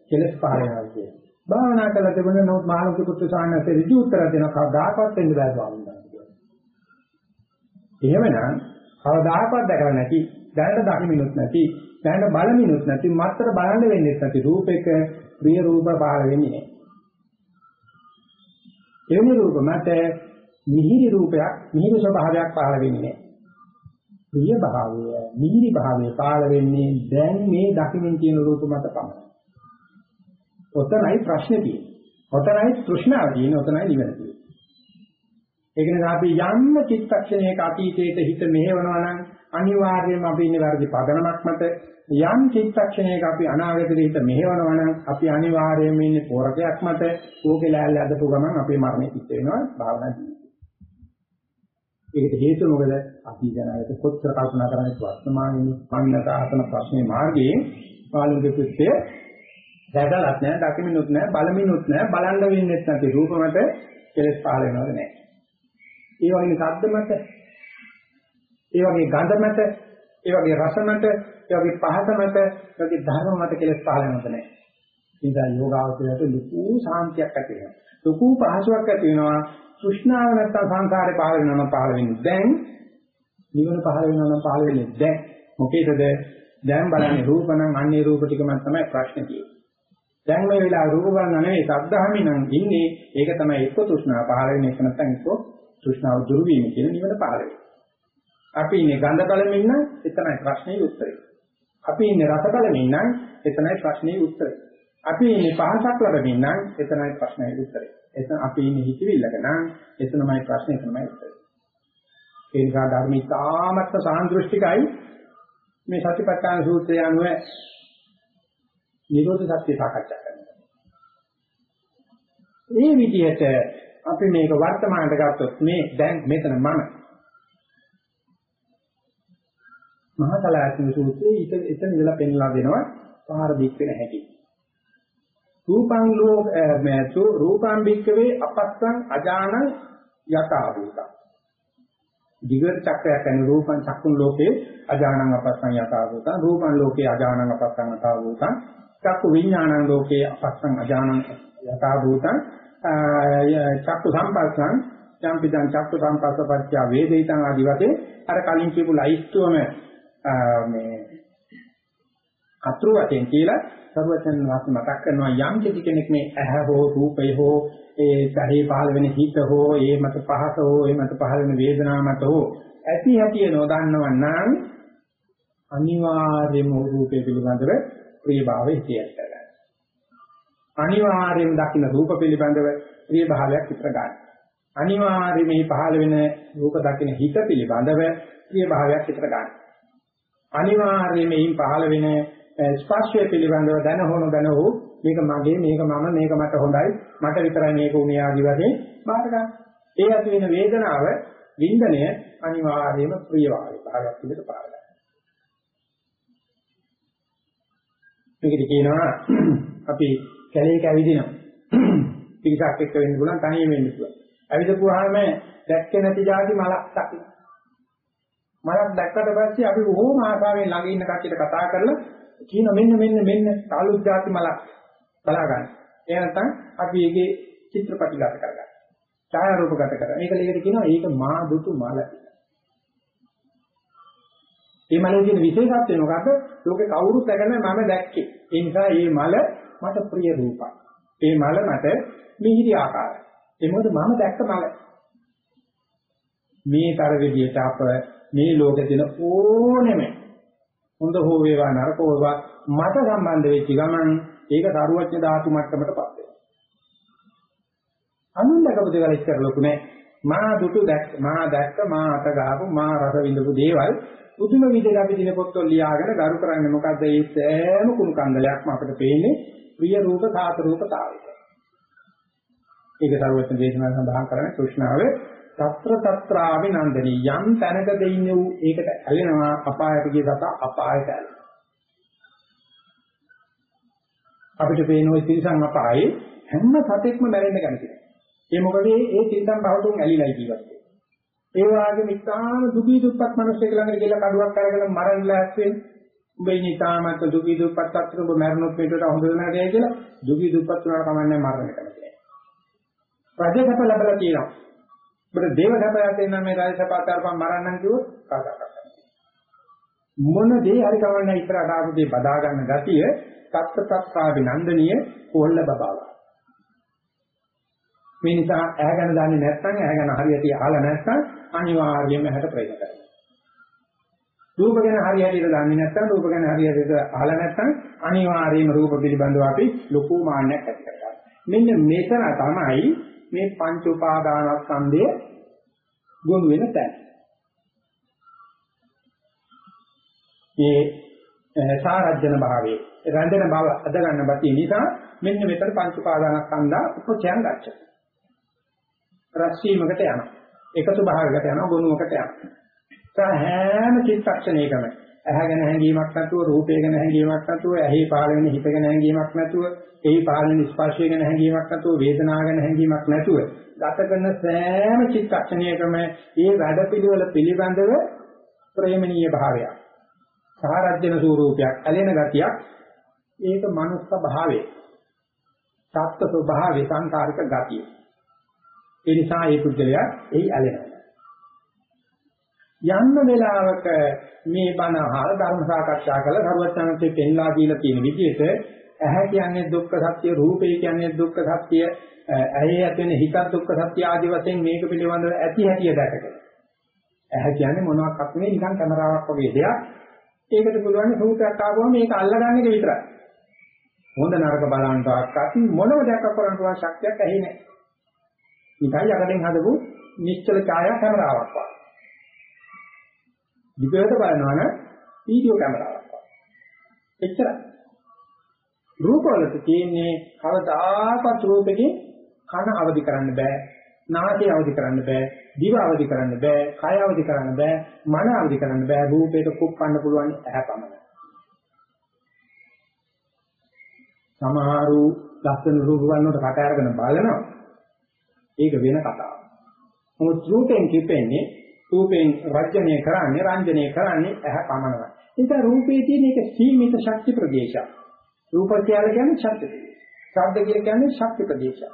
කෙලස් පහළ වෙනවා කියන්නේ. භාවනා කළ තිබුණේ නමුත් මහලොකු පුත්‍ර සාන්නසේ ඍජු උත්තර දෙන කවදාකවත් වෙන්න බෑ ස්වාමීන් වහන්සේ. එහෙමනම් කවදාකවත් දැකලා නැති, දැනට දකිමිනුත් නැති, දැනට බලමිනුත් නැති, මත්තර බලන්න වෙන්නේ නැති රූපයක ප්‍රිය රූප පහළ වෙන්නේ නැහැ. එවැනි රූප මත මිහිරි රූපයක්, මිහිරි ස්වභාවයක් පහළ වෙන්නේ නැහැ. ප්‍රිය භාවය, මිහිරි භාවය පහළ වෙන්නේ දැන් මේ දකින්න කියන රූප මත පමණයි. ඔතනයි ප්‍රශ්නේ තියෙන්නේ. ඔතනයි තෘෂ්ණාව තියෙන්නේ, ඔතනයි නිවන තියෙන්නේ. ඒක නිසා අපි යම් චිත්තක්ෂණයක අතීතයට හිත මෙහෙවනවා නම් අනිවාර්යයෙන්ම අපි ඉන්නේ වැරදි පදනමක් මත යම් චිත්තක්ෂණයක අපි අනාගතයට හිත මෙහෙවනවා නම් අපි අනිවාර්යයෙන්ම ඉන්නේ පොරකයක් මත ඕකේ ලෑල්ල අදපු ගමන් අපේ මරණය සිද්ධ වෙනවා භාවනා ජීවිතේ. ඒකට හේතුව මොකද? අපි ජනකට කොච්චර කල්පනා කරන්නේ වර්තමානයේ මන්නත ආසන ප්‍රශ්නේ මාර්ගයේ පාළුගේ පුත්තේ දැකලත් නැහැ, දකිමිනුත් නැහැ, බලමිනුත් නැහැ, බලන්න වෙන්නේ නැති රූප මත කෙලස් පහල වෙනවද නැහැ. ඒ වගේ ශබ්ද මත, ඒ වගේ ගඳ මත, ඒ වගේ රස මත, ඒ වගේ පහස මත, ඒ වගේ ධර්ම මත කෙලස් පහල වෙනවද නැහැ. ඉතින් යෝගාවචරයට ලুকু සාන්තියක් ඇති වෙනවා. ලুকු පහසුවක් ඇති වෙනවා. තෘෂ්ණාව නැත්තම් සංසාරේ පහල වෙනවා නම් පහල වෙන්නේ දැන්. නිවන පහල වෙනවා නම් පහල වෙන්නේ දැන්. මොකේද දැන් බලන්නේ රූප නම් අන්නේ රූප ටිකම තමයි ප්‍රශ්නේ තියෙන්නේ. දැන් මේ වෙලාව රූප බලන නෙවෙයි සද්ධාමි නම් ඉන්නේ. ඒක තමයි එක්ක තෘෂ්ණාව පහල වෙන්නේ. එක නැත්නම් එක්ක තෘෂ්ණාව දුරු වීම කියන නිවන පහල වෙන්නේ අපි ඉන්නේ ගන්ධ බලමින් නම් එතනයි ප්‍රශ්නේ උත්තරේ. අපි ඉන්නේ රස බලමින් නම් එතනයි ප්‍රශ්නේ උත්තරේ. අපි ඉන්නේ පහසක් ලැබෙමින් නම් එතනයි ප්‍රශ්නේ උත්තරේ. එතන අපි ඉන්නේ හිතවිල්ලක නම් එතනමයි ප්‍රශ්නේ එතනමයි උත්තරේ. ඒ නිසා ධර්මී තාමත්ම සාන්දෘෂ්ටිකයි. මේ සතිපට්ඨාන සූත්‍රය අනුව නිරෝධ සත්‍ය සාකච්ඡා කරනවා. මේ විදිහට අපි මේක වර්තමානට ගත්තොත් මේ දැන් මෙතන මම මහා කලාත්මක සූත්‍රයේ එතන ඉඳලා පෙන්ලා දෙනවා පහර දික් වෙන හැටි. රූපං ලෝක මේතු රූපං බික්කවේ අපස්සං අජානං යථා භූතං. දිගට චක්‍රයක් යන රූපං චක්කුන් ලෝකේ අජානං අපස්සං යථා භූතං රූපං ලෝකේ අජානං අපස්සං යථා භූතං චක්කු විඥානං ලෝකේ අපස්සං අජානං යථා භූතං චක්කු සම්පස්සං යම්පිදං චක්කු සම්පස්සපච්චය වේදිතං ආදි වශයෙන් අර කලින් කියපු ලයිස්තුවම මේ අතුරු වශයෙන් කියලා සර්වචන් වාස්තු මතක් කරනවා යම් කිසි කෙනෙක් මේ ඇහැ හෝ රූපය හෝ ඒ සහේ පහළ වෙන හිත හෝ ඒ මත පහස හෝ ඒ මත පහළ වෙන වේදනාව මත හෝ ඇති හැටි නොදන්නව නම් අනිවාර්යයෙන්ම රූපය පිළිබඳව ප්‍රියභාවය හිතයට ගන්න. අනිවාර්යයෙන් දකින්න රූප පිළිබඳව ප්‍රියභාවයක් විතර ගන්න. අනිවාර්යයෙන් මේ පහළ වෙන රූප දකින්න හිත පිළිබඳව ප්‍රියභාවයක් විතර ගන්න. අනිවාර්යයෙන් මේ පහළ වෙන ස්පර්ශය පිළිබඳව දැන හොන දැන හෝ මේක මගේ මේක මම මේක මට හොඳයි මට විතරයි මේක උනේ ආදි වශයෙන් බාර ගන්න. ඒ ඇති වෙන වේදනාව වින්දනය අනිවාර්යයෙන්ම ප්‍රියවාදී භාගයක් විදිහට පාර ගන්න. මේකද කියනවා අපි කැලේක ඇවිදිනවා. පිටසක් එක්ක වෙන්න පුළුවන් තනියම වෙන්න පුළුවන්. ඇවිදපුවාම දැක්කේ නැති જાති මලක් දකින්න. මලක් දැක්කට පස්සේ අපි බොහෝම ආසාවෙන් ළඟ ඉන්න කට්ටියට කතා කරලා කියන මෙන්න මෙන්න මෙන්න තාලුත් જાති මලක් බලා ගන්න. ඒ නැත්නම් අපි ඒකේ චිත්‍රපටි ගත කරගන්න. ඡායාරූප ගත කරගන්න. මේක ලේකට කියනවා ඒක මා දුතු මල. මේ මලේ තියෙන විශේෂත්වය මොකද්ද? ලෝකේ කවුරුත් දැකන්නේ මම දැක්කේ. ඒ නිසා මේ මල මට ප්‍රිය රූපයි. මේ මල මට මිහිරි ආකාරයි. ඒ මොකද මම දැක්ක මල. මේ තර විදියට අප මේ ලෝකේ තියෙන ඕනෙම හොඳ හෝ වේවා නරක වේවා මට සම්බන්ධ වෙච්ච ගමන් ඒක සරුවච්ච ධාතු මට්ටමටපත් වෙනවා. අනුන් දැකපු දේවල් ඉස්සර ලොකු නෑ. මා දුටු දැක්ක මා දැක්ක මා අත ගහපු මා රස විඳපු දේවල් උතුම විදිහට අපි දින පොත්වල ලියාගෙන ගරු කරන්නේ මොකද්ද? ඒ සෑම කුණු කන්දලයක්ම අපිට පේන්නේ ප්‍රිය රූප සාත රූපතාවයක. ඒක සරුවච්ච දේශනා සඳහන් කරන්නේ කෘෂ්ණාවේ తත්‍ර తත්‍රාවි නන්දනී. යම් තැනකද ඉන්නේ ඌ ඒකට ඇලෙනවා. අපායට ගිය සතා අපායට ඇලෙනවා. අපිට පේන ওই තිරසං අපායේ හැම සතෙක්ම මැරෙන්න කැමතියි ඒ මොකද ඒ තිරසං භවතුන් ඇලිලා ජීවත් වෙන්නේ ඒ වගේම ඉතාම දුකී දුප්පත් මිනිස්සෙක් ළඟට ගිහලා කඩුවක් අරගෙන මරන්නලා හැස්සෙන් උඹ ඉන්නේ ඉතාමත් දුකී දුප්පත් අත්තර උඹ මැරෙනොත් පිටට හොඳ නැහැ කියලා දුකී දුප්පත් උනාට කමන්නේ මරන්න කැමතියි රජකප ලැබලා තියෙනවා. ඔබට දේව සපයක් දෙන්න මේ රජසප අතරපම් මරන්නම් කිව්වොත් කතා කරන්නේ. මොන දේ හරි කවන්නේ ඉස්සරහට ආපු දේ බදා ගන්න ගතිය තත්ත්වත්කාවිනන්දනීය කොල්ල බබාවා. මේ නිසා ඇහැ ගැන දන්නේ නැත්නම් ඇහැ ගැන හරියට අහලා නැත්නම් අනිවාර්යයෙන්ම ඇහැට ප්‍රේම කරනවා. රූප ගැන හරියට දන්නේ නැත්නම් රූප ගැන හරියට අහලා නැත්නම් අනිවාර්යයෙන්ම රූප පිළිබඳව අපි ලොකු මාන්නයක් ඇති කරගන්නවා. මෙන්න මෙතන තමයි මේ පංච උපාදානස්කන්ධය ගොනු වෙන තැන. ඒ සාරජ්‍යන භාවයේ රැඳෙන බව අද ගන්න බතිය නිසා මෙන්න මෙතන පංච උපාදානස්කන්ධා උපචයන් ගච්ඡ. රැස්වීමකට යනවා. එකතු භාවයකට යනවා ගුණයකට යනවා. හැම චිත්තක්ෂණයකම ඇහැ ගැන හැඟීමක් නැතුව රූපය ගැන හැඟීමක් නැතුව ඇහි පහළ වෙන හිත ගැන හැඟීමක් නැතුව එහි පහළ වෙන ස්පර්ශය ගැන හැඟීමක් නැතුව වේදනාව ගැන හැඟීමක් නැතුව ගත කරන සෑම චිත්තක්ෂණයකම මේ වැඩ පිළිවෙල පිළිබඳව ප්‍රේමණීය භාවයක්. සහරජ්‍යන ස්වරූපයක් ඇලෙන ගතියක්. ඒක මනුස්ස භාවයේ. සත්ත්ව ස්වභාවයේ සංකාරික ගතිය. ඒ නිසා මේ පුද්ගලයා එයි ඇලෙනවා. යන්න වෙලාවක මේ බණ අහලා ධර්ම සාකච්ඡා කළා සරුවචනන්තේ පෙන්ලා දීලා තියෙන විදිහට ඇහැ කියන්නේ දුක්ඛ සත්‍ය රූපය කියන්නේ දුක්ඛ සත්‍ය ඇහි ඇතිවෙන හිතත් දුක්ඛ සත්‍ය ආදී වශයෙන් මේක පිළිබඳව ඇති හැටිය දැකගෙන. ඇහැ කියන්නේ මොනවාක්වත් නෙවෙයි නිකන් කැමරාවක් වගේ දෙයක්. ඒකට පුළුවන් රූපයක් ආවම මේක අල්ලගන්න එක විතරයි. හොඳ නරක බලන්න තාක්කත් මොනම දෙයක් කරන්න පුළුවන් ශක්තියක් ඇහි නැහැ නිකන් යකඩෙන් හදපු නිශ්චල ඡායා කැමරාවක් වගේ. දිගට බලනවා නම් වීඩියෝ කැමරාවක් වගේ. එච්චරයි. රූපවලට තියෙන්නේ කවදාකවත් රූපෙකින් කන අවදි කරන්න බෑ. නාසය අවදි කරන්න බෑ. දිව අවදි කරන්න බෑ. කය අවදි කරන්න බෑ. මන අවදි කරන්න බෑ. රූපයට කුප්පන්න පුළුවන් ඇහැ පමණයි. සමහරු ලස්සන රූප වලට කට අරගෙන බලනවා. ඒක වෙන කතාවක්. නමුත් රූපෙන් කිපෙන්නේ රූපෙන් රජ්‍යණය කරන්නේ රංජනය කරන්නේ ඇහැ පමණයි. ඒක රූපේ තියෙන එක සීමිත ශක්ති ප්‍රදේශයක්. රූප කියලා කියන්නේ ශක්ති ප්‍රදේශ. ශබ්ද කියලා කියන්නේ ශක්ති ප්‍රදේශයක්.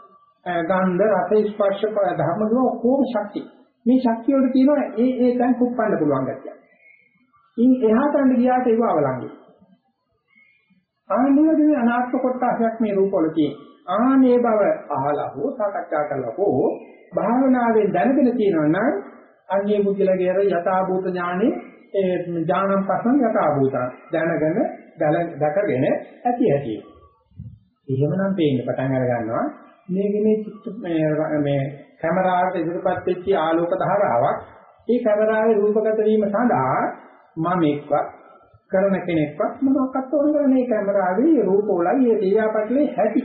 ගන්ධ රස ස්පර්ශ ධර්ම දුන ඔක්කොම ශක්ති. මේ ශක්තිය වල තියෙනවා ඒ ඒ තැන් කුප්පන්න පුළුවන් ගැතියක්. ඉන් එහාට යන්න ගියාට ඒව අවලංගුයි. ආනිවදේ අනාත්ම කොටසක් මේ රූපවල තියෙන. ආනේ බව අහලා හෝ සාකච්ඡා කළා හෝ භාවනාවෙන් දැනගෙන තියෙනවා නම් අන්නේ බුද්ධලගේ අර යථාභූත ඥානෙ ඒ ඥානම් පස්සෙන් යථාභූත දැනගෙන දැකගෙන ඇති ඇති. එහෙමනම් පේන්න පටන් අර ගන්නවා මේක මේ චිත්ත මේ කැමරාවට ඉදිරිපත් වෙච්ච ආලෝක ධාරාවක් ඒ කැමරාවේ රූපගත වීම සඳහා මම එක්වත් කරන කෙනෙක්වත් මොනවාක්වත් ඕන කරන්නේ මේ කැමරාවේ රූපවලයි ඒ දියාපටලේ හැටි.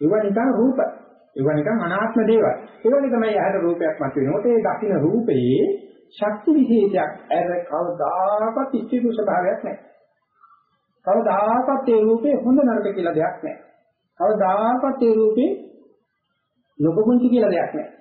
ඒවා නිකන් රූපයි. ඒවා නිකන් අනාත්ම දේවල්. ඒවනේ තමයි ඇහැට රූපයක් මත වෙනකොට ඒ දකින්න රූපයේ ශක්ති විශේෂයක් ඇර කවදාකවත් ඉස්තිරු ස්වභාවයක් නැහැ. කවදාකවත් ඒ රූපේ හොඳ නරක කියලා දෙයක් නැහැ. කවදාකවත් ඒ රූපේ ලොකුුංචි කියලා දෙයක් නැහැ.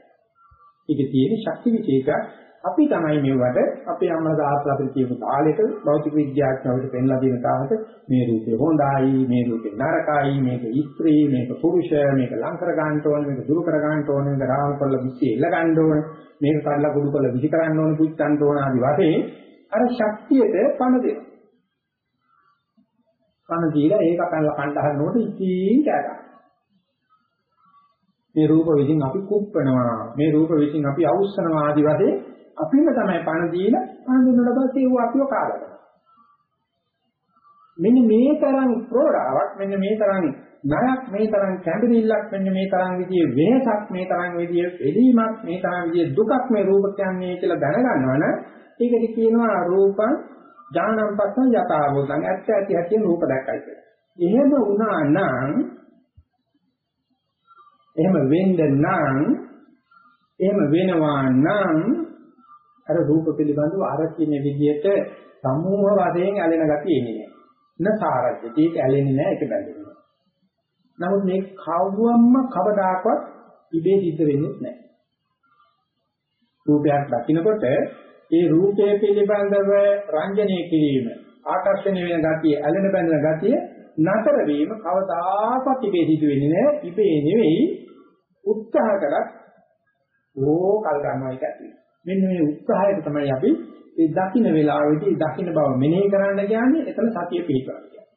ඒකේ තියෙන ශක්ති විශේෂයක් අපි තමයි මෙවට අපේ අම්මලා දාලා අපිට කියපු කාලෙට භෞතික විද්‍යාඥයන්ට පෙන්ලා දෙන කාලෙට මේ රූපේ හොඳයි මේ රූපේ නරකයි මේක ස්ත්‍රී මේක පුරුෂ මේක ලං කර ගන්න ඕනේ මේක දුරු කර ගන්න ඕනේ මේක රාම කරලා විශ්ේ එල්ල ගන්න ඕනේ මේක කඩලා කුඩු කරලා විසි කරන්න ඕනේ පුච්චන්න ඕන ආදි වශයෙන් අර ශක්තියට පණ දෙනවා. පණ දීලා ඒක පැනලා කණ්ඩ හරනකොට ඉතින් කෑ මේ රූප විසින් අපි කුප්පනවා මේ රූප විසින් අපි අවුස්සනවා ආදි වශයෙන් අපිම තමයි පණ දීලා පණ දුන්නාට පස්සේ ඒව අපිව කාලා මෙන්න මේ තරම් ප්‍රෝඩාවක් මෙන්න මේ තරම් නරක් මේ තරම් කැඹිරිල්ලක් මෙන්න මේ තරම් විදිහේ වෙනසක් මේ තරම් විදිහේ එළීමක් මේ තරම් විදිහේ දුකක් මේ රූප කියන්නේ කියලා දැනගන්නවනම් ඒකට කියනවා රූපං ඥානං පස්සං යථාභූතං ඇත්ත ඇති ඇති රූප දැක්කයි කියලා. එහෙම වුණා නම් එහෙම වෙන්න නම් එහෙම වෙනවා නම් අර රූප පිළිබඳව අර කියන විදිහට සමූහ වශයෙන් ඇලෙන ගතිය එන්නේ නැහැ. නසාරජ්‍ය. ඒක ඇලෙන්නේ නැහැ ඒක බැඳෙන්නේ. නමුත් මේ කවුරුවම්ම කවදාකවත් ඉබේ සිද්ධ වෙන්නේ නැහැ. රූපයක් දකිනකොට ඒ රූපය පිළිබඳව රංජනය කිරීම ආකර්ෂණීය වෙන ගතිය, ඇලෙන බැඳෙන ගතිය නතර වීම කවදාකවත් ඉබේ සිදු වෙන්නේ නැහැ. ඉබේ නෙවෙයි උත්සාහ කරත් ඕ කල් ගන්නවා එක ඇති. මෙන්න මේ උත්සාහයට තමයි අපි ඒ දකින්න වෙලාවෙදී දකින්න බව මෙනෙහි කරන්න කියන්නේ එතන සතිය පිහිටවන්න කියන්නේ.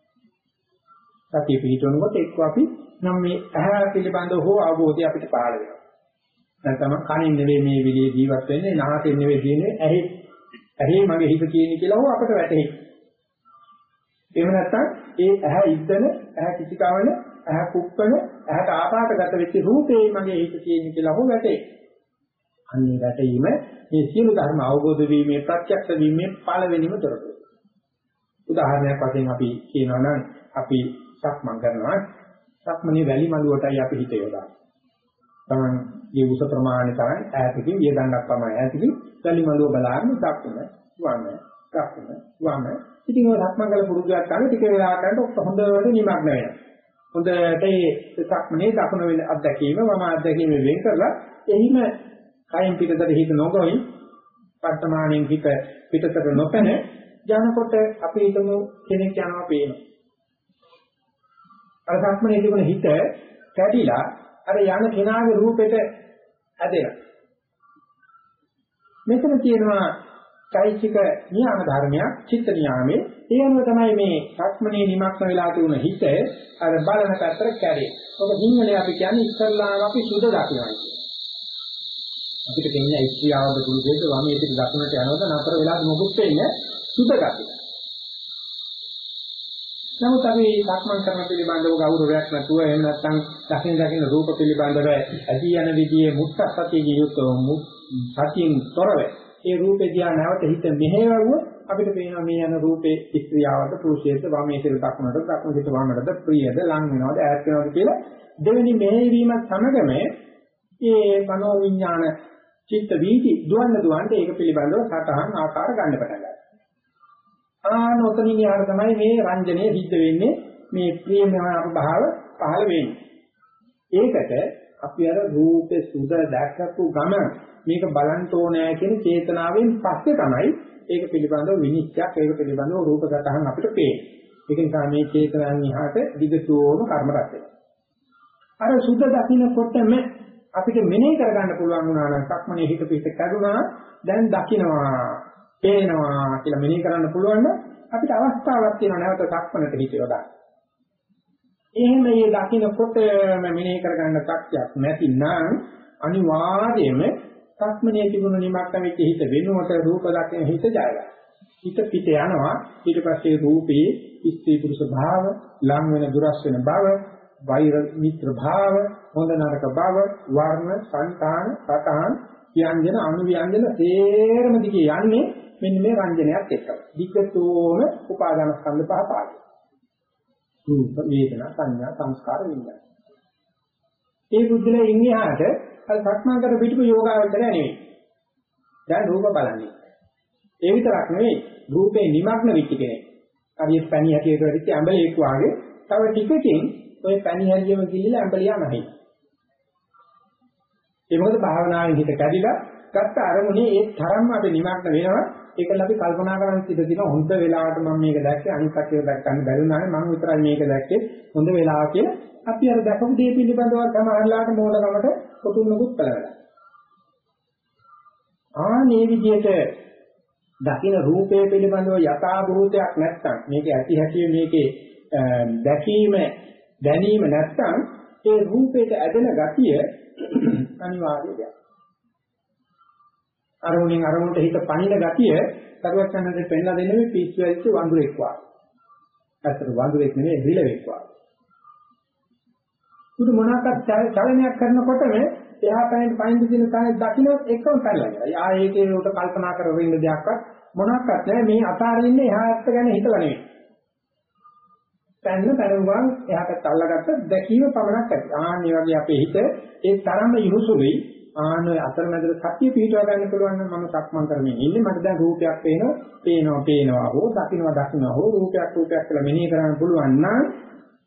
සතිය පිහිටවනකොට එක්ක අපි නම් මේ ඇහැ පිළිබඳව හෝ අවබෝධය අපිට පහළ වෙනවා. නැත්නම් කනින් නෙවෙයි මේ විදිහේ ජීවත් වෙන්නේ, නාසයෙන් නෙවෙයි කියන්නේ ඇහි ඇහි මගේ හිත කියන්නේ කියලා හෝ අපට වැටහෙයි. එහෙම නැත්නම් ඒ ඇහැ ඉද්දන, ඇහැ කිචිකවන, ඇහැ කුප්පන, ඇහැට ආපාතගත වෙච්ච රූපේ මගේ හිත කියන්නේ කියලා හෝ වැටේ. අන්නේ වැටීම මේ සියලු ධර්ම අවබෝධ වීමේ ප්‍රත්‍යක්ෂ වීමේ පළවෙනිම දොරටුව. උදාහරණයක් වශයෙන් අපි කියනවා නම් අපි සක්මන් කරනවා සක්මනේ වැලි මළුවටයි අපි හිත යොදාන්නේ. තමන් මේ උස ප්‍රමාණය තමයි ඈතකින් වියදන්නක් තමයි ඈතකින් වැලි මළුව බලන්නේ දක්වන වම දක්වන වම. ඉතින් ඔය සක්මන් කළ පුරුද්දක් ගන්න ටික වෙලාවක් යනකොට හොඳට නිමග්න වෙනවා. හොඳට ඒ සක්මනේ දකුණ වෙන අත්දැකීම වම අත්දැකීම වෙන් කරලා එහිම කයින් පිටතට හිත නොගොයි වර්තමානයෙන් හිත පිටතට නොපැන යනකොට අපි හිතමු කෙනෙක් යනවා පේනවා. අර සක්මනේ තිබුණ හිත කැඩිලා අර යන කෙනාගේ රූපෙට ඇදෙනවා. මෙතන තියෙනවා චෛසික නියම ධර්මයක් චිත්ත නියාමේ ඒ අනුව තමයි මේ සක්මනේ නිමක්න වෙලා තිබුණ හිත අර බලන පැත්තට කැඩේ. ඔබ සිංහලේ අපි කියන්නේ ඉස්සල්ලාම අපි සුද දකින්නයි. අපිට දෙන්නේ ඉස්ත්‍රියවද පුරුෂයෙක්ද වමේ පිට දකුණට යනවද නතර වෙලා මොකුත් වෙන්නේ සුද ගතිය. නමුත් අපි සක්මන් කරන පිළිබඳව ගෞරවයක් නැතුව එහෙම නැත්නම් දකින් දකින් රූප පිළිබඳව ඇදී යන විදිහේ මුත්ත සතියේ යුක්තව සතියෙන් තොරව ඒ රූපේ දිහා නැවත හිත මෙහෙවුව අපිට පේනවා මේ යන රූපේ ස්ත්‍රියවද පුරුෂයෙක්ද වමේ සිට දකුණට දකුණු සිට වමටද ප්‍රියද ලං වෙනවද ඈත් වෙනවද කියලා දෙවෙනි මෙහෙවීමත් සමගම ඒ මනෝ විඥාන චිත්ත වීති දුවන්න දුවන්න ඒක පිළිබඳව සටහන් ආකාර ගන්න පටන් ගන්නවා. ආන ඔතනින් යාර තමයි මේ රංජනය සිද්ධ වෙන්නේ මේ ප්‍රේමයන භාව පහළ වෙන්නේ. ඒකට අපි අර රූපේ සුද දැක්කපු ගම මේක බලන්න ඕනෑ කියන චේතනාවෙන් පස්සේ තමයි ඒක පිළිබඳව විනිශ්චයක් ඒක පිළිබඳව රූප සටහන් අපිට පේන්නේ. ඒක නිසා මේ චේතනාන් ඉහාට දිගටම කර්ම රැස් වෙනවා. අර සුද්ධ දකින්නකොටම අපිට මෙනෙහි කරගන්න පුළුවන් වුණා නම් සක්මනේ හිත පිට කැඩුනා දැන් දකින්නවා පේනවා කියලා මෙනෙහි කරන්න පුළුවන් නම් අපිට අවස්ථාවක් තියෙනවා නැවත සක්මනට හිත යොදා. එහෙම මේ දකින්නකොට මෙනෙහි කරගන්න ශක්තියක් නැතිනම් අනිවාර්යයෙන්ම සක්මනේ තිබුණු නිමක්ක වෙච්ච හිත වෙනුවට රූප දකින හිත ජයගන්නවා. හිත පිට යනවා ඊට පස්සේ රූපේ ස්ත්‍රී පුරුෂ භාව ලං වෙන දුරස් වෙන බව වෛර මිත්‍ර භාව හොඳ නරක බව වර්ණ සංකාන සතහන් කියන්ගෙන අනු ව්‍යංජන තේරම දිගේ යන්නේ මෙන්න මේ රංජනයක් එක්ක. විකතෝම උපාදාන ස්කන්ධ පහ පාඩේ. රූප වේදනා සංඥා සංස්කාර විඤ්ඤාණ. ඒ බුද්ධලේ ඉන්නහට අර සක්මන් කර පිටු යෝගාවචරය නෙවෙයි. දැන් රූප බලන්නේ. ඒ විතරක් නෙවෙයි රූපේ නිමග්න වෙච්ච කෙනෙක්. හරියට පැණි හැටියට වැඩිච්ච ඇඹලෙක් වාගේ තව ටිකකින් ඔය පැණි හැලියම ගිහිල්ලා ඇඹලියා නැහැ. ඒ මොකද භාවනාවෙන් හිත කැඩිලා ගත්ත අරමුණේ ඒ තරම්ම අපි නිමග්න වෙනවා. ඒකල අපි කල්පනා කරන් ඉඳ දින හොඳ වෙලාවට මම මේක දැක්කේ අනිත් කටිය දැක්කන්න බැරි වුණානේ මම විතරයි මේක දැක්කේ හොඳ වෙලාව කියලා අපි අර දැකපු දේ පිළිබඳව සමහරලාට මෝඩකමට කොතුන්නකුත් කළා. ආනේ විදිහට දකින්න රූපය පිළිබඳව යථා භූතයක් නැත්තම් මේක ඇති හැටි මේකේ දැකීම දැනීම නැත්තම් ඒ රූපයට ඇදෙන ගතිය අනිවාර්ය දෙයක්. අරමුණෙන් අරමුණට හිත පණින ගතිය සරුවචනන්දේ පෙන්ලා දෙන්නේ මේ පිස්සු ඇවිත් වඳුරෙක් වගේ. ඇත්තට වඳුරෙක් නෙමෙයි රිලෙක් වගේ. උඩ මොනවාක්වත් චලනයක් කරනකොටම එහා පැයෙන් පයින් දින තායි දකින්නත් එකම පැනලා. ආ ඒකේ උට කල්පනා කරගෙන ඉන්න දෙයක්වත් මොනවාක්වත් නැහැ මේ අතාරින්නේ එහා ඇත්ත ගැන හිතලා නෙමෙයි. පැන්න පැනුවන් එහාට අල්ලගත්ත දැකීම පමණක් ඇති. ආන්නේ වගේ අපේ හිත ඒ තරම්ම යොහුසුලයි ආන අතරමැද සත්‍ය පිටව ගන්න පුළුවන් නම් මම සක්මන් කරමින් ඉන්නේ. මට දැන් රූපයක් පේනවා. පේනවා පේනවා හෝ දකින්නවා දකින්නවා හෝ රූපයක් රූපයක් කියලා මෙනෙහි කරන්න පුළුවන් නම්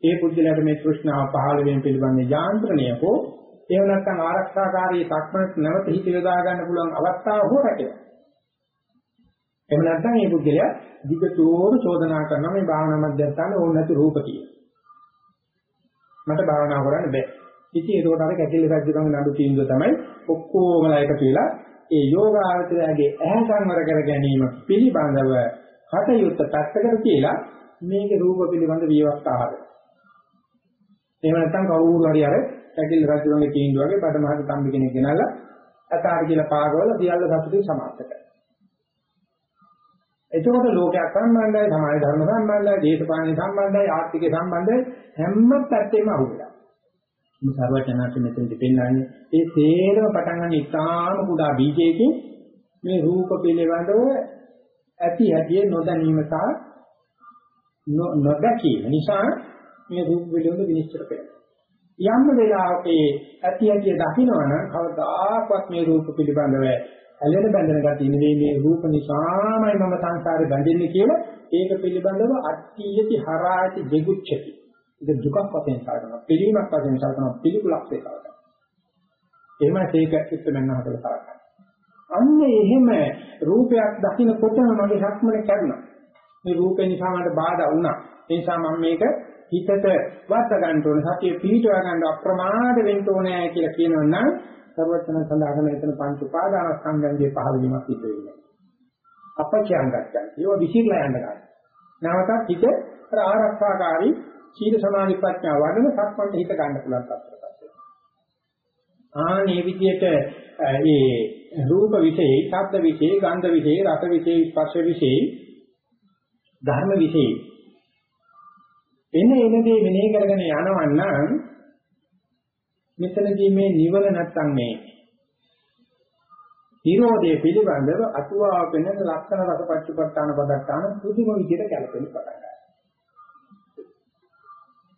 ඒ පුද්ගලයාට මේ තෘෂ්ණාව පහළ වීම පිළිබඳ යාන්ත්‍රණය හෝ එහෙම නැත්නම් ආරක්ෂාකාරී සක්මනට නැවත හිත යොදා ගන්න පුළුවන් අවස්ථාව හෝ රැකෙනවා. එහෙම නැත්නම් මේ පුද්ගලයා දිගටම චෝදනා කරනවා මේ භාවනා මධ්‍යස්ථානේ ඕන නැති රූප කියලා. මට භාවනා කරන්න බෑ. ඉතින් ඒකට අර කැකිලි රජුගේ නඩු තීන්දුව තමයි ඔක්කොමලා එකතු වෙලා ඒ යෝගාවචරයේ ඇහැ සංවර කර ගැනීම පිළිබඳව කටයුත්ත පැත්තකට තියලා මේකේ රූප පිළිබඳ විවස්ථාහද. එහෙම නැත්නම් කවුරු හරි අර කැකිලි රජුගේ තීන්දුව වගේ බඩමහත් තම්බි කෙනෙක් ගෙනල්ලා අතාර කියලා පාගවල සියල්ල සතුටින් සමාප්ත කරනවා. එතකොට ලෝකයක් සම්බන්ධයි, සමාජ ධර්ම සම්බන්ධයි, දේශපාලන සම්බන්ධයි, ආර්ථික සම්බන්ධයි හැම පැත්තෙම අහුවෙලා. මේ සර්වඥාන්සේ මෙතනදි පෙන්නන්නේ ඒ තේරම පටන් ගන්න ඉතාම කුඩා බීජයකින් මේ රූප පිළිබඳව ඇති ඇති නොදැනීම සහ නොදැකීම නිසා මේ රූප පිළිබඳ විනිශ්චය කරනවා. යම් වෙලාවක ඇති ඇති දකින්නවනම් කවදාකවත් මේ රූප පිළිබඳව ඇලෙන බැඳෙන ගතිය නෙවෙයි මේ රූප නිසාමයි මම සංසාරේ බැඳෙන්නේ කියලා. ඒක පිළිබඳව අට්ඨියති හරායති දෙගුච්ඡති. ඒක දුකක් වශයෙන් සාකරනවා පිළිමක් වශයෙන් සාකරනවා පිළිකුලක් වේ සාකරනවා එහෙමයි ඒක ඉස්සෙල්ලා හදලා සාකරනවා අන්න එහෙම රූපයක් දකින්නකොටම මගේ හක්මන කැඩුනා මේ රූපේ නිසා මට බාධා වුණා. ඒ නිසා මම මේක හිතට වත් ගන්න ඕනේ. සතිය පිළිටව ගන්න අප්‍රමාද වෙන්න ඕනේ කියලා කියනවනම් සර්වචන සඳහන් එතන පංච උපාදානස්කන්ධයන්ගේ පහළ වීමක් සිදු වෙනවා. අපචයන් ගන්න. ඒවා විසිරලා යන්න ගන්න. නැවතත් හිත අර ආරක්ෂාකාරී සීල සමාධි ප්‍රඥා වඩන සක්මන්ට හිත ගන්න පුළුවන් තත්ත්වයකට වෙනවා. ආනේ විදියට ඒ රූප විශේෂයි, ශබ්ද විශේෂයි, ගන්ධ විශේෂයි, රස විශේෂයි, ස්පර්ශ විශේෂයි, ධර්ම විශේෂයි. එන එනදී මෙනෙහි කරගෙන යනවන්නම් මෙතනදී මේ නිවන නැත්තම් මේ නිරෝධයේ පිළිබඳව අතුවාව වෙන ලක්ෂණ රසපච්චපට්ඨාන පදට්ඨාන පුදුම විදිහට කැලපෙන්න පටන් ගන්නවා.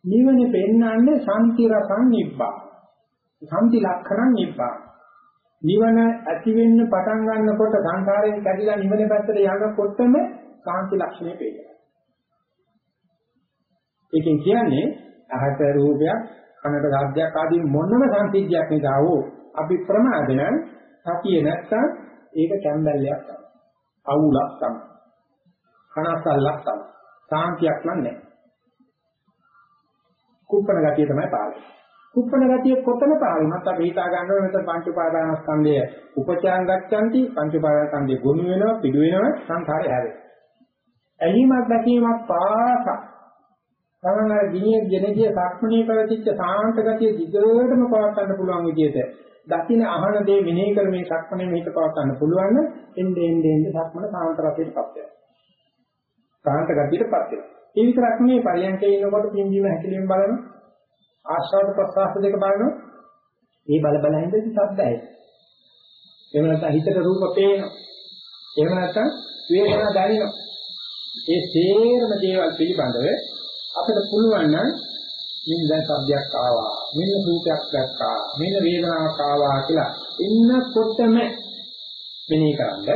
නිවනේ පෙන්වන්නේ සම්ති රසං නිබ්බාන. සම්ති ලක්ෂණං නිබ්බාන. නිවන ඇති වෙන්න පටන් ගන්නකොට සංකාරයෙන් කැඩිලා නිවන පැත්තට යනකොටම කාන්ති ලක්ෂණය පේනවා. ඒකෙන් කියන්නේ අහත රූපයක් කනට ශබ්දයක් ආදී මොනම සංසිද්ධියක් නිසා හෝ අපි ප්‍රමාද නම් සතිය නැත්තම් ඒක කැම්බැල්ලයක් තමයි. අවුලක් තමයි. කනස්සල්ලක් තමයි. සාන්තියක් නැහැ. කුප්පණ ගතිය තමයි පාලනය. කුප්පණ ගතිය කොතන පාලනත් අපි හිතා ගන්නවා මෙතන පංච උපාදානස්කන්ධය උපචාන් ගච්ඡanti පංච උපාදානස්කන්ධය ගොනු වෙනවා පිටු වෙනවා සංඛාරය හැදෙනවා. ඇලීමක් දැකීමක් පාසා තමන් අර ගිනිය ගෙනගිය සක්මණේ පැවතිච්ච සාන්ත ගතිය දිගටම පවත්වන්න පුළුවන් විදිහට දකින්න අහන දේ මෙනෙහි කර මේ සක්මණේ මේක පවත්වන්න පුළුවන් නම් එnde ende ende සක්මණ සාන්ත රසයටපත් වෙනවා. සාන්ත ගතියටපත් වෙනවා. ඒ විතරක් නෙවෙයි පරියන්කේ ඉන්නකොට පින්දීම හැකලීම බලන ආස්වාද ප්‍රසආස දෙක බලනවා. මේ බල බල හින්දා ශබ්ද ඇයි. එහෙම නැත්නම් හිතට රූප පේනවා. එහෙම නැත්නම් වේදනා දැනෙනවා. ඒ සේරම දේවල් පිළිබඳව අපිට පුළුවන් නම් මෙන්න දැන් සබ්දයක් ආවා මෙන්න රූපයක් දැක්කා මෙන්න වේදනාවක් ආවා කියලා ඉන්නකොටම මෙනෙහි කරන්න.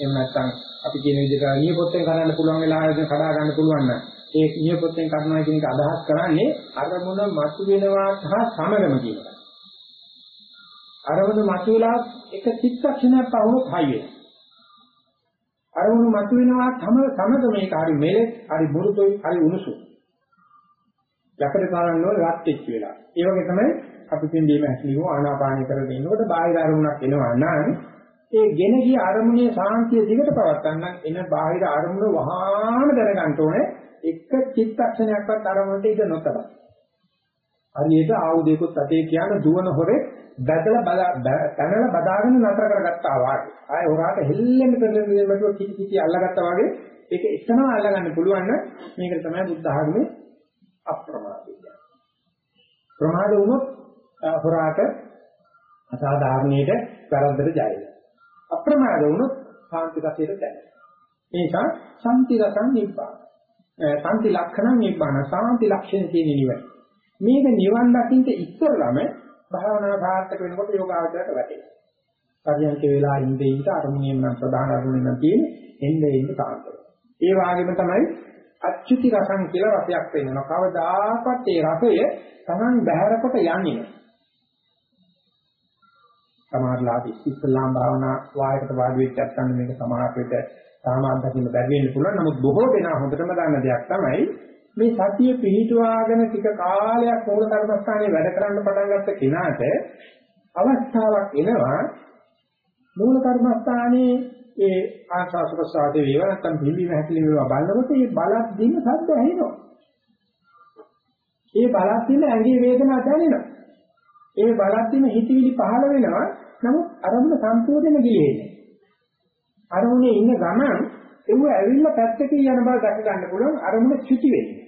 එහෙම නැත්නම් අපි කියන විදිහට නියපොත්තෙන් කරන්න පුළුවන් වෙලාවෙක කඩා ගන්න පුළුවන් නම් ඒ නියපොත්තෙන් කරනවා කියන එක අදහස් කරන්නේ අරමුණ මතු වෙනවා සහ සමගම කියනවා අරමුණ මතු වෙලා එක චිත්තක්ෂණයක් පවුනොත් හයි වෙනවා. අරමුණ මතු වෙනවා තම සමග මේක හරි මෙලෙ හරි මුරුතුයි හරි උණුසුයි යකඩ පාරන්න ඕන රත් වෙච්ච වෙලා. ඒ වගේ තමයි අපි පින්දීම හැකිලිව ආනාපානය කරගෙන ඉන්නකොට බාහිර අරමුණක් එනවා නම් ඒ ගෙන ගිය අරමුණේ සාන්තිය දිගට පවත්වන්න එන බාහිර අරමුණ වහාම දැනගන්න ඕනේ එක චිත්තක්ෂණයක්වත් අරමුණට ඉඳ නොතබ. හරියට ආයුධයකොත් අතේ කියන දුවන හොරේ බදලා බල තනලා බදාගෙන නතර කරගත්තා වාගේ. ආය හොරාට හෙල්ලෙන්න පෙරලෙන්න දෙන්නට කිසි කිසි අල්ලගත්තා වාගේ ඒක එතනම අල්ලගන්න පුළුවන් නම් මේකට තමයි බුද්ධ ආගමේ අප්‍රමාදී කියන්නේ. ප්‍රමාද වුණොත් හොරාට අසාධාරණයට වැරද්දට ජයයි. අප්‍රමාද වුණොත් සාන්ති රසයට දැනෙනවා. ඒ නිසා සම්ති රසං නිබ්බාන. සම්ති ලක්ෂණ නිබ්බාන සාන්ති ලක්ෂණ කියන නිවන. මේක නිවන් දකින්න ඉස්සරළම භාවනා සාර්ථක වෙනකොට යෝගාවචරයට වැටෙනවා. පරියන්ක වේලා ඉඳේ ඉඳ අරමුණෙන් නම් ප්‍රධාන අරමුණෙන් නම් තියෙන්නේ එන්නේ එන්නේ සාන්තව. ඒ වගේම තමයි අච්චුති රසං කියලා රසයක් වෙනවා. කවදාකවත් ඒ රසය Taman බහැරකොට යන්නේ නැහැ. සමහරලාට ඉස්ලාම් භාවනා වායකට වාඩි වෙච්ච නැත්නම් මේක සමහර විට තාම අත්දකින්න බැරි වෙන්න පුළුවන්. නමුත් බොහෝ දෙනා හොඳටම දන්න දෙයක් තමයි මේ සතිය පිහිටුවාගෙන ටික කාලයක් මූල කර්මස්ථානයේ වැඩ කරන්න පටන් ගත්ත කෙනාට අවස්ථාවක් එනවා මූල කර්මස්ථානයේ ඒ ආශාස ප්‍රසාදේ වේවා නැත්නම් පිළිවි හැකලිම වේවා බලනකොට මේ බලක් දින්න සද්ද ඇහෙනවා. ඒ බලක් දින්න ඇඟේ වේදනාවක් දැනෙනවා. ඒ බලක් දින්න හිතවිලි පහළ වෙනවා. නමුත් අරමුණ සම්පූර්ණයෙන්ම ගිලෙන්නේ. අරමුණේ ඉන්න ගමන් ඒව ඇවිල්ලා පැත්තකින් යන බව දැක ගන්න පුළුවන් අරමුණ චුති වෙන්නේ.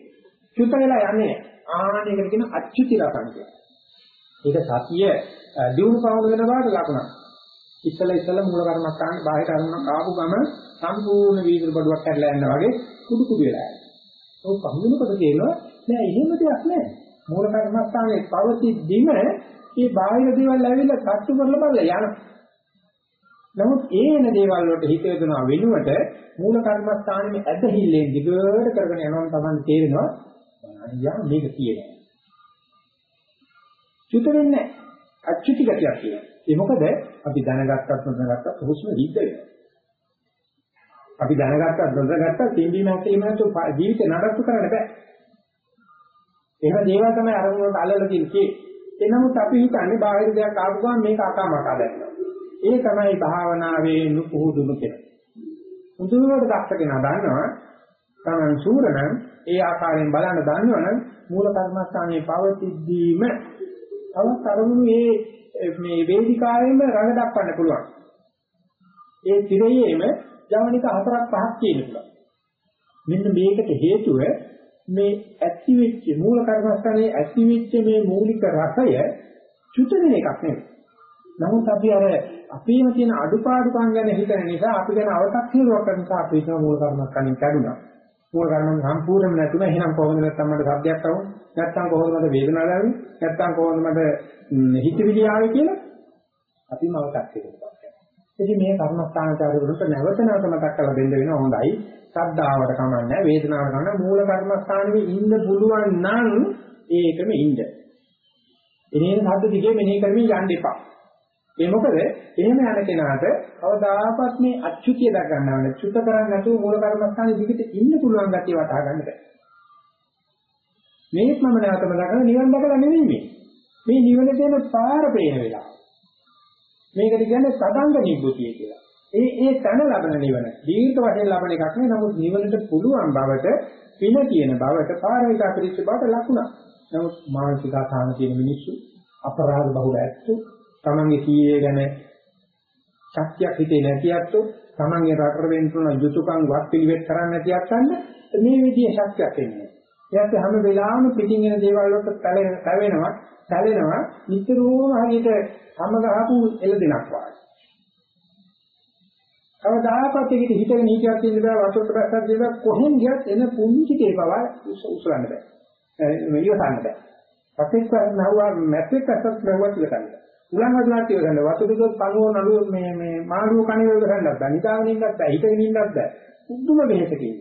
චුත වෙලා යන්නේ. ආනයකට කියන අච්චුති රසං කියන. ඒක සතිය දියුණු පවුන වෙන බවට ලකුණක්. ඉස්සලා ඉස්සලා මූල කර්මස්ථාන බාහිර අරමුණක් ආපු ගම සම්පූර්ණ වීදුරු බඩුවක් කැඩලා යනවා වගේ කුඩු කුඩු වෙලා යනවා. ඔව් පහුවෙනකොට කියනවා නෑ එහෙම දෙයක් නෑ. මූල කර්මස්ථානයේ පවතිද්දිම මේ බාහිර දේවල් ඇවිල්ලා සත්තු කරලා බලලා යනවා. නමුත් ඒ එන දේවල් වලට හිත යොදනවා වෙනුවට මූල කර්මස්ථානයේ ඇදහිල්ලෙන් දිගට කරගෙන යනවා තමයි තේරෙනවා. අයියා මේක තියෙනවා. චුත වෙන්නේ අච්චුති ගතියක් තියෙනවා. ඒ මොකද අපි දැනගත්තත් නොදැනගත්තත් හුස්ම හිද්ද වෙනවා. අපි දැනගත්තත් නොදැනගත්තත් තින්දීම හැකීම නැතු ජීවිතේ නඩත්තු කරන්න බෑ. එහෙම දේවල් තමයි අරමුණට අල්ලලා තියෙන්නේ. එනමුත් අපි හිතන්නේ බාහිර දෙයක් ආපු ගමන් මේක අකාමකා දැක්කා. ඒ තමයි භාවනාවේ නුපුහුදුණු කියලා. මුදුනට දක්ෂ කෙනා දන්නවා තමන් සූරනම් ඒ ආකාරයෙන් බලන්න දන්නවනම් මූල කර්මස්ථානයේ පවතිද්දීම තවත් අරමුණු මේ මේ වේදිකාවෙම රඟ දක්වන්න පුළුවන්. ඒ තිරයේම ජවනික හතරක් පහක් තියෙන පුළුවන්. මෙන්න මේකට හේතුව මේ ඇති වෙච්ච මූල කර්මස්ථානයේ ඇති වෙච්ච මේ මූලික රසය චුත වෙන එකක් නෙවෙයි. නමුත් අපි අර අපේම තියෙන අඩුපාඩුකම් ගැන හිතන නිසා අපි ගැන අව탁සිරුවක් කරන නිසා අපි හිතන මූල කර්මස්ථානින් කැඩුනා. මූල කර්ම සම්පූර්ණම නැතුණා එහෙනම් කොහොමද නැත්තම් මට සබ්දයක් આવුනේ නැත්තම් කොහොමද මට වේදනාවක් ආවේ නැත්තම් කොහොමද මට හිතවිලි ආවේ කියලා අපිම අවකච්චයකට ඉතින් මේ කර්මස්ථානචාරවලට නැවත නැවත මතක් කරලා දෙන්න වෙනවා හොඳයි. ශ්‍රද්ධාවට කමන්නේ වේදනාවට කමන්නේ මූල කර්මස්ථානයේ ඉන්න පුළුවන් නම් ඒකම ඉන්න. එනේන සද්ද දිගේ මෙනෙහි කරමින් යන්න එපා. ඒ මොකද එහෙම යන කෙනාට කවදාකවත් මේ අච්චුතිය දක් ගන්නව නේ. චුත කරන්නේ නැතුව මූල කර්මස්ථානයේ දිගට ඉන්න පුළුවන් ගැතිය වටහා ගන්න බෑ. මේක මම නැවතම දකලා නිවන් දැකලා නෙමෙයි මේ. මේ නිවන දෙන පාර පේන වෙලාව. මේකට කියන්නේ සදංග නිබ්බුතිය කියලා. ඒ ඒ තන ලබන නිවන. දීර්ඝ වශයෙන් ලබන එකක් නෙවෙයි. නමුත් නිවනට පුළුවන් බවට පින කියන බවට පාරමිත අපිරිච්ච බවට ලකුණක්. නමුත් මානසික ආසාන තියෙන මිනිස්සු අපරාධ බහුල ඇත්තෝ තමන්ගේ කීයේ ගැන ශක්තියක් හිතේ නැති අත්තු තමන්ගේ රටර වෙන්න උන යුතුයකම් වත් පිළිවෙත් කරන්න නැති අත්න්න මේ විදිහේ ශක්තියක් එන්නේ. ඒත් හැම වෙලාවෙම පිටින් එන දේවල් වලට පැවෙනවා, සැලෙනවා, නිතරම හරියට සමගහපු එළදෙනක් වගේ. කවදාකවත් ඒකට හිතගෙන හිතියක් තියෙන බෑ වතුරට බැස්සක් දෙන්න කොහෙන් ගියත් එන පුංචි තේපව උසුලන්න බෑ. ඉවසන්න බෑ. පස්සේ කවනවා මැට්‍රික් අසස් ලැබුවත් ඉවසන්න. උලන් වදිනාට ඉවසන්න. වතුර දුක පණුව නළුව මේ මේ මාළුව කණේ ඉවසන්නත් බෑ. නිදාගෙන ඉන්නත් බෑ. හිතගෙන ඉන්නත් බෑ. උද්දුම වෙහෙසකින්.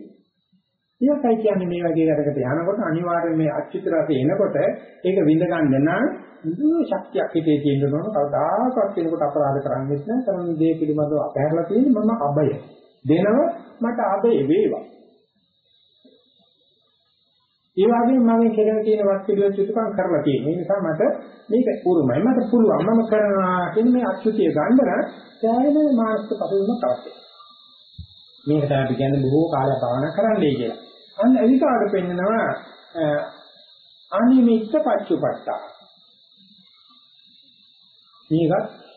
ඒකයි කියන්නේ මේ වගේ වැඩකට යනකොට අනිවාර්යයෙන් මේ අච්චිත රසය එනකොට ඒක විඳ ගන්න නම් මුළු ශක්තියක් හිතේ තියෙන්න ඕන කවදාකවත් කෙනෙකුට අපරාධ කරන්නේ නැහැ කරන දේ පිළිබඳව අපහැරලා තියෙන්නේ මම අබය දෙනව මට අබේ වේවා ඒ වගේම මම කෙරෙන තියෙන වත් පිළිවෙල චුතුකම් කරලා තියෙනවා ඒ නිසා මට මේක උරුමයි මට පුළුවන් මම කරනවා කියන මේ අච්චුතිය ගන්න නම් සෑහෙන මානසික පසුබිමක් අවශ්‍යයි මේක තමයි අපි කියන්නේ බොහෝ කාලයක් භාවනා කරන්නයි කියලා. අන්න එවිකාට පෙන්නනවා අනිමිත්ත පච්චුපට්ඨා. මේක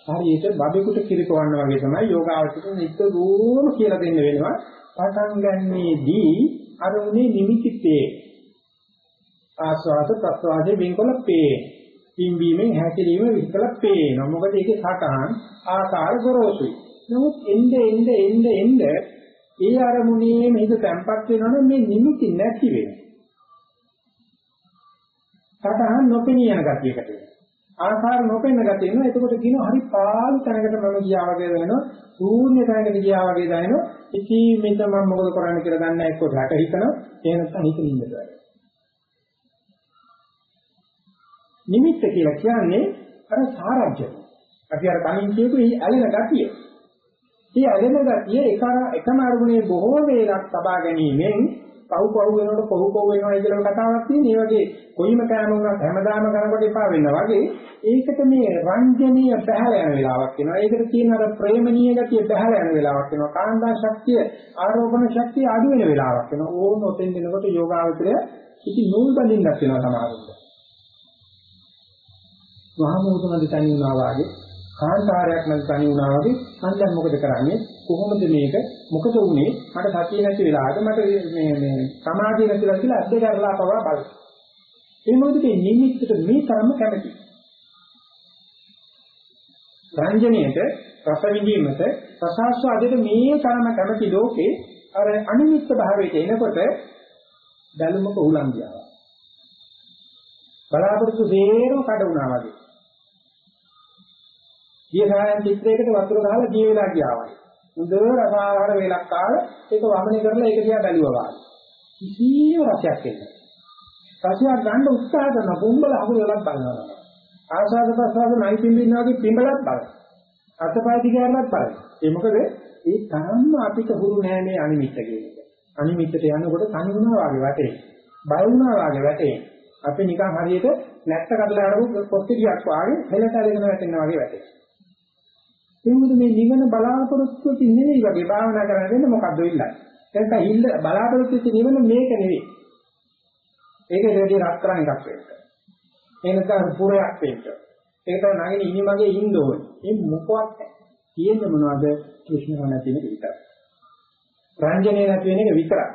හරියට බබෙකුට කිරිකවන්න වගේ තමයි යෝගාවචරයෙන් නිතරම කියලා දෙන්න වෙනවා. පටන් ගන්නේදී අරුණේ නිමිතිතේ ආස්වාද ප්‍රස්වාදයේ වෙන්කොල පේ. පිම්බීමෙන් හැකිලිම විකල පේනවා. මොකද ඒකේ සටහන් ආකාර ගොරෝසුයි. නමුත් එnde එnde එnde එnde ඒ අරමුණේ මේක තැම්පත් වෙනවනම් මේ නිමිති නැති වෙනවා. සතහන් නොපෙනී යන ගතියකට වෙනවා. ආකාර නොපෙනෙන ගතිය වෙනවා. එතකොට කියනවා හරි පාළු තැනකට මම ගියා වගේ දැනෙනවා. ශූන්‍ය තැනකට ගියා වගේ දැනෙනවා. ඉතින් මෙතන මම මොකද කරන්න කියලා දන්නේ නැහැ. එක්ක රට හිතනවා. එහෙම නැත්නම් හිතින් ඉන්නද නිමිත්ත කියලා කියන්නේ අර සාරජ්‍ය. අපි අර කලින් කියපු මේ ඇලෙන ගතිය. මේ ඇලෙන ගතිය එක එකම අරමුණේ බොහෝ වේලක් තබා ගැනීමෙන් පව් පව් වෙනකොට පොහු පොහු වෙනවා කියලා කතාවක් තියෙන. ඒ වගේ කොයිම කෑම උනත් හැමදාම කරනකොට එපා වෙනවා වගේ ඒකට මේ රංජනීය බහැල යන වෙලාවක් වෙනවා. ඒකට තියෙන අර ප්‍රේමණීය ගතිය බහැල යන වෙලාවක් වෙනවා. කාන්දා ශක්තිය ආරෝපණ ශක්තිය අඩු වෙන වෙලාවක් වෙනවා. ඕන ඔතෙන් දෙනකොට යෝගාවචරය ඉති නූල් බඳින්නක් වෙනවා සමහරවිට. වහමෝතමද තනි වුණා වාගේ කාන්තාරයක් නැති තනි වුණා වගේ මම දැන් මොකද කරන්නේ කොහොමද මේක මොකද වුනේ මට සතිය නැති වෙලාවට මට මේ මේ සමාධිය නැතිලා කියලා අද්ද කරලා පවා බලන්න. ඒ මොකද මේ නිමිත්තට මේ තරම කැමති. රංජනයේට රස විඳීමට රසාස්වාදයට මේ තරම කැමති ලෝකේ අර අනිමිත්ත භාවයට එනකොට බැලුමක උලන් ගියා. බලාපොරොත්තු දෙේරම කඩ වුණා වගේ. ගියසායන් චිත්‍රයකට වතුර ගහලා ගිය වෙලා ගියා වගේ. හොඳ රසාහාර වේලක් කාලා ඒක වමනේ කරලා ඒක දිහා බැලුවා වගේ. කිසිම රසයක් එන්නේ රසයක් ගන්න උත්සාහ කරන බොම්බල අහුල වලක් බලනවා. ආසාද ප්‍රසාද නයි පිම්බින්න වගේ පිම්බලක් බලන. අතපය දිගාරලක් බලන. ඒ මොකද ඒ තරම්ම අපිට හුරු නෑ මේ අනිමිත්ත කියන එක. අනිමිත්තට යනකොට තනි වුණා වගේ වැටේ. බය වුණා වගේ වැටේ. අපි නිකන් හරියට නැට්ට කඩලා අරපු පොත්තියක් වාගේ හෙලට අරගෙන වැටෙනවා වගේ වැටේ. එමුද මේ නිවන බලාපොරොත්තු වෙති නෙවෙයි වගේ භාවනා කරන්න වෙන්නේ මොකද්ද ඉල්ලන්නේ. එතන හිල්ල බලාපොරොත්තු වෙති නිවන මේක නෙවෙයි. ඒකේ දෙවියන් රත්තරන් එකක් වෙන්න. ඒ නැත්නම් පුරයක් වෙන්න. ඒක තමයි නගින ඉනි මගේ ඉන්න ඕනේ. මේ මොකවත් තියෙන්නේ මොනවද? කෘෂ්ණව නැති එක විතරයි. රංජනේ නැති වෙන එක විතරයි.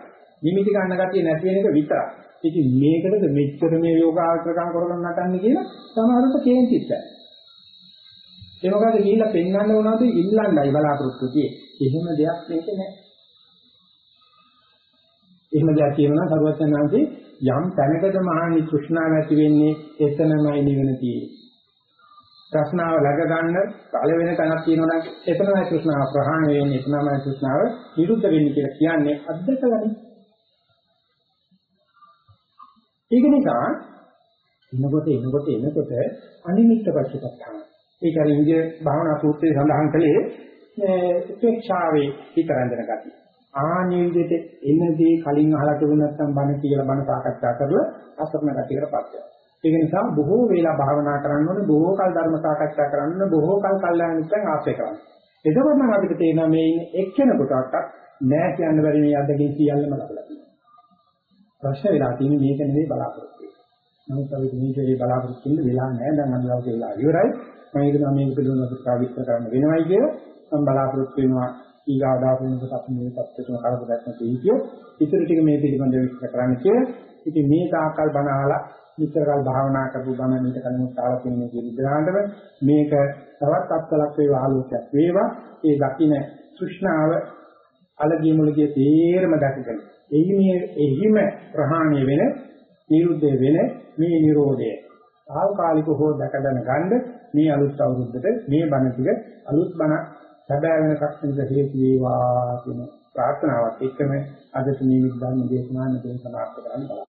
නිමිති ගන්න ගැතිය නැති වෙන එක විතරයි. ඉතින් මේකටද මෙච්චර මේ යෝගාචරකම් කරගෙන නටන්නේ කියලා සමහරවිට කේන්තිස්සයි. ඒ මොකද ගිහිල්ලා පෙන්වන්න උනනද ඉල්ලන්නයි බලාපොරොත්තු තියෙන්නේ. එහෙම දෙයක් මේක නෑ. එහෙම දෙයක් කියනවා සරුවචනාංශේ යම් තැනකද මහානි තෘෂ්ණාව ඇති වෙන්නේ එතනමයි නිවන තියෙන්නේ. ප්‍රශ්නාව läග ගන්න පළ වෙන තැනක් තියෙනවා නම් එතනමයි තෘෂ්ණාව ප්‍රහාණය වෙන්නේ එතනමයි තෘෂ්ණාව නිරුද්ධ වෙන්නේ කියලා කියන්නේ අද්දකලනේ. ඒක නිසා එනකොට එනකොට එනකොට අනිමිත්ත පච්චපත්තාන ඒක අර ඉන්දිය භාවනා සූත්‍රයේ සඳහන් කළේ උපේක්ෂාවේ හිතරඳන ගතිය. ආන්නේ විදිහට එනදී කලින් අහලා තිබුණ නැත්නම් බණ කියලා බණ සාකච්ඡා කරලා අසරණ ගතියකටපත් වෙනවා. ඒක නිසා බොහෝ වේලා භාවනා කරන්න ඕනේ, බොහෝ කල් ධර්ම සාකච්ඡා කරන්න ඕනේ, බොහෝ කල් කල්යාණ මිත්‍රයන් ආශ්‍රය කරන්න. එතකොට නම් අපිට තේරෙනවා මේ ඉන්නේ එක්කෙනෙකුටවත් නෑ කියන්න බැරි මේ අදගෙන සියල්ලම ලබලා තියෙනවා. ප්‍රශ්න වෙලා තියෙන්නේ මේක නෙවෙයි බලාපොරොත්තු වෙන්නේ. නමුත් අපි මේකේ බලාපොරොත්තු වෙන්න වෙලා නෑ දැන් අද දවසේ වෙලා ඉවරයි. මම හිතනවා මේක පිළිබඳව ප්‍රකාශ කරන්න වෙනවයි කියලා මම බලාපොරොත්තු වෙනවා. ඊගා දාපුනකට අපි මේ පැත්තටම කරපදක් නැති හිතියෝ ඉතුරු ටික මේ පිළිබඳව විස්තර කරන්න කියලා. ඉතින් මේ තාකල් බණාලා විතරකල් භාවනා කරපු බණ මේක කලින් තාලා තියෙන කියන විදිහටම මේක තවත් අත්කලක් වේවා ආලෝකයක් වේවා. ඒ දකින්න සුෂ්ණාව අලගිය මුලගේ තේරම දැකගන්න එහිමේ එහිම ප්‍රහාණය වෙන නිරුද්ධ වෙන මේ Nirodha తాවකාලික හෝ දැකගෙන ගන්න මේ අලුත් අවුරුද්දට මේ බණ ටික අලුත් බණ සැබෑ වෙනකක් වෙනද හේතු වේවා කියන ප්‍රාර්ථනාවත් එක්කම අද තුනී ධර්ම දේශනාව මෙතන සමාප්ත කරන්න බලන්න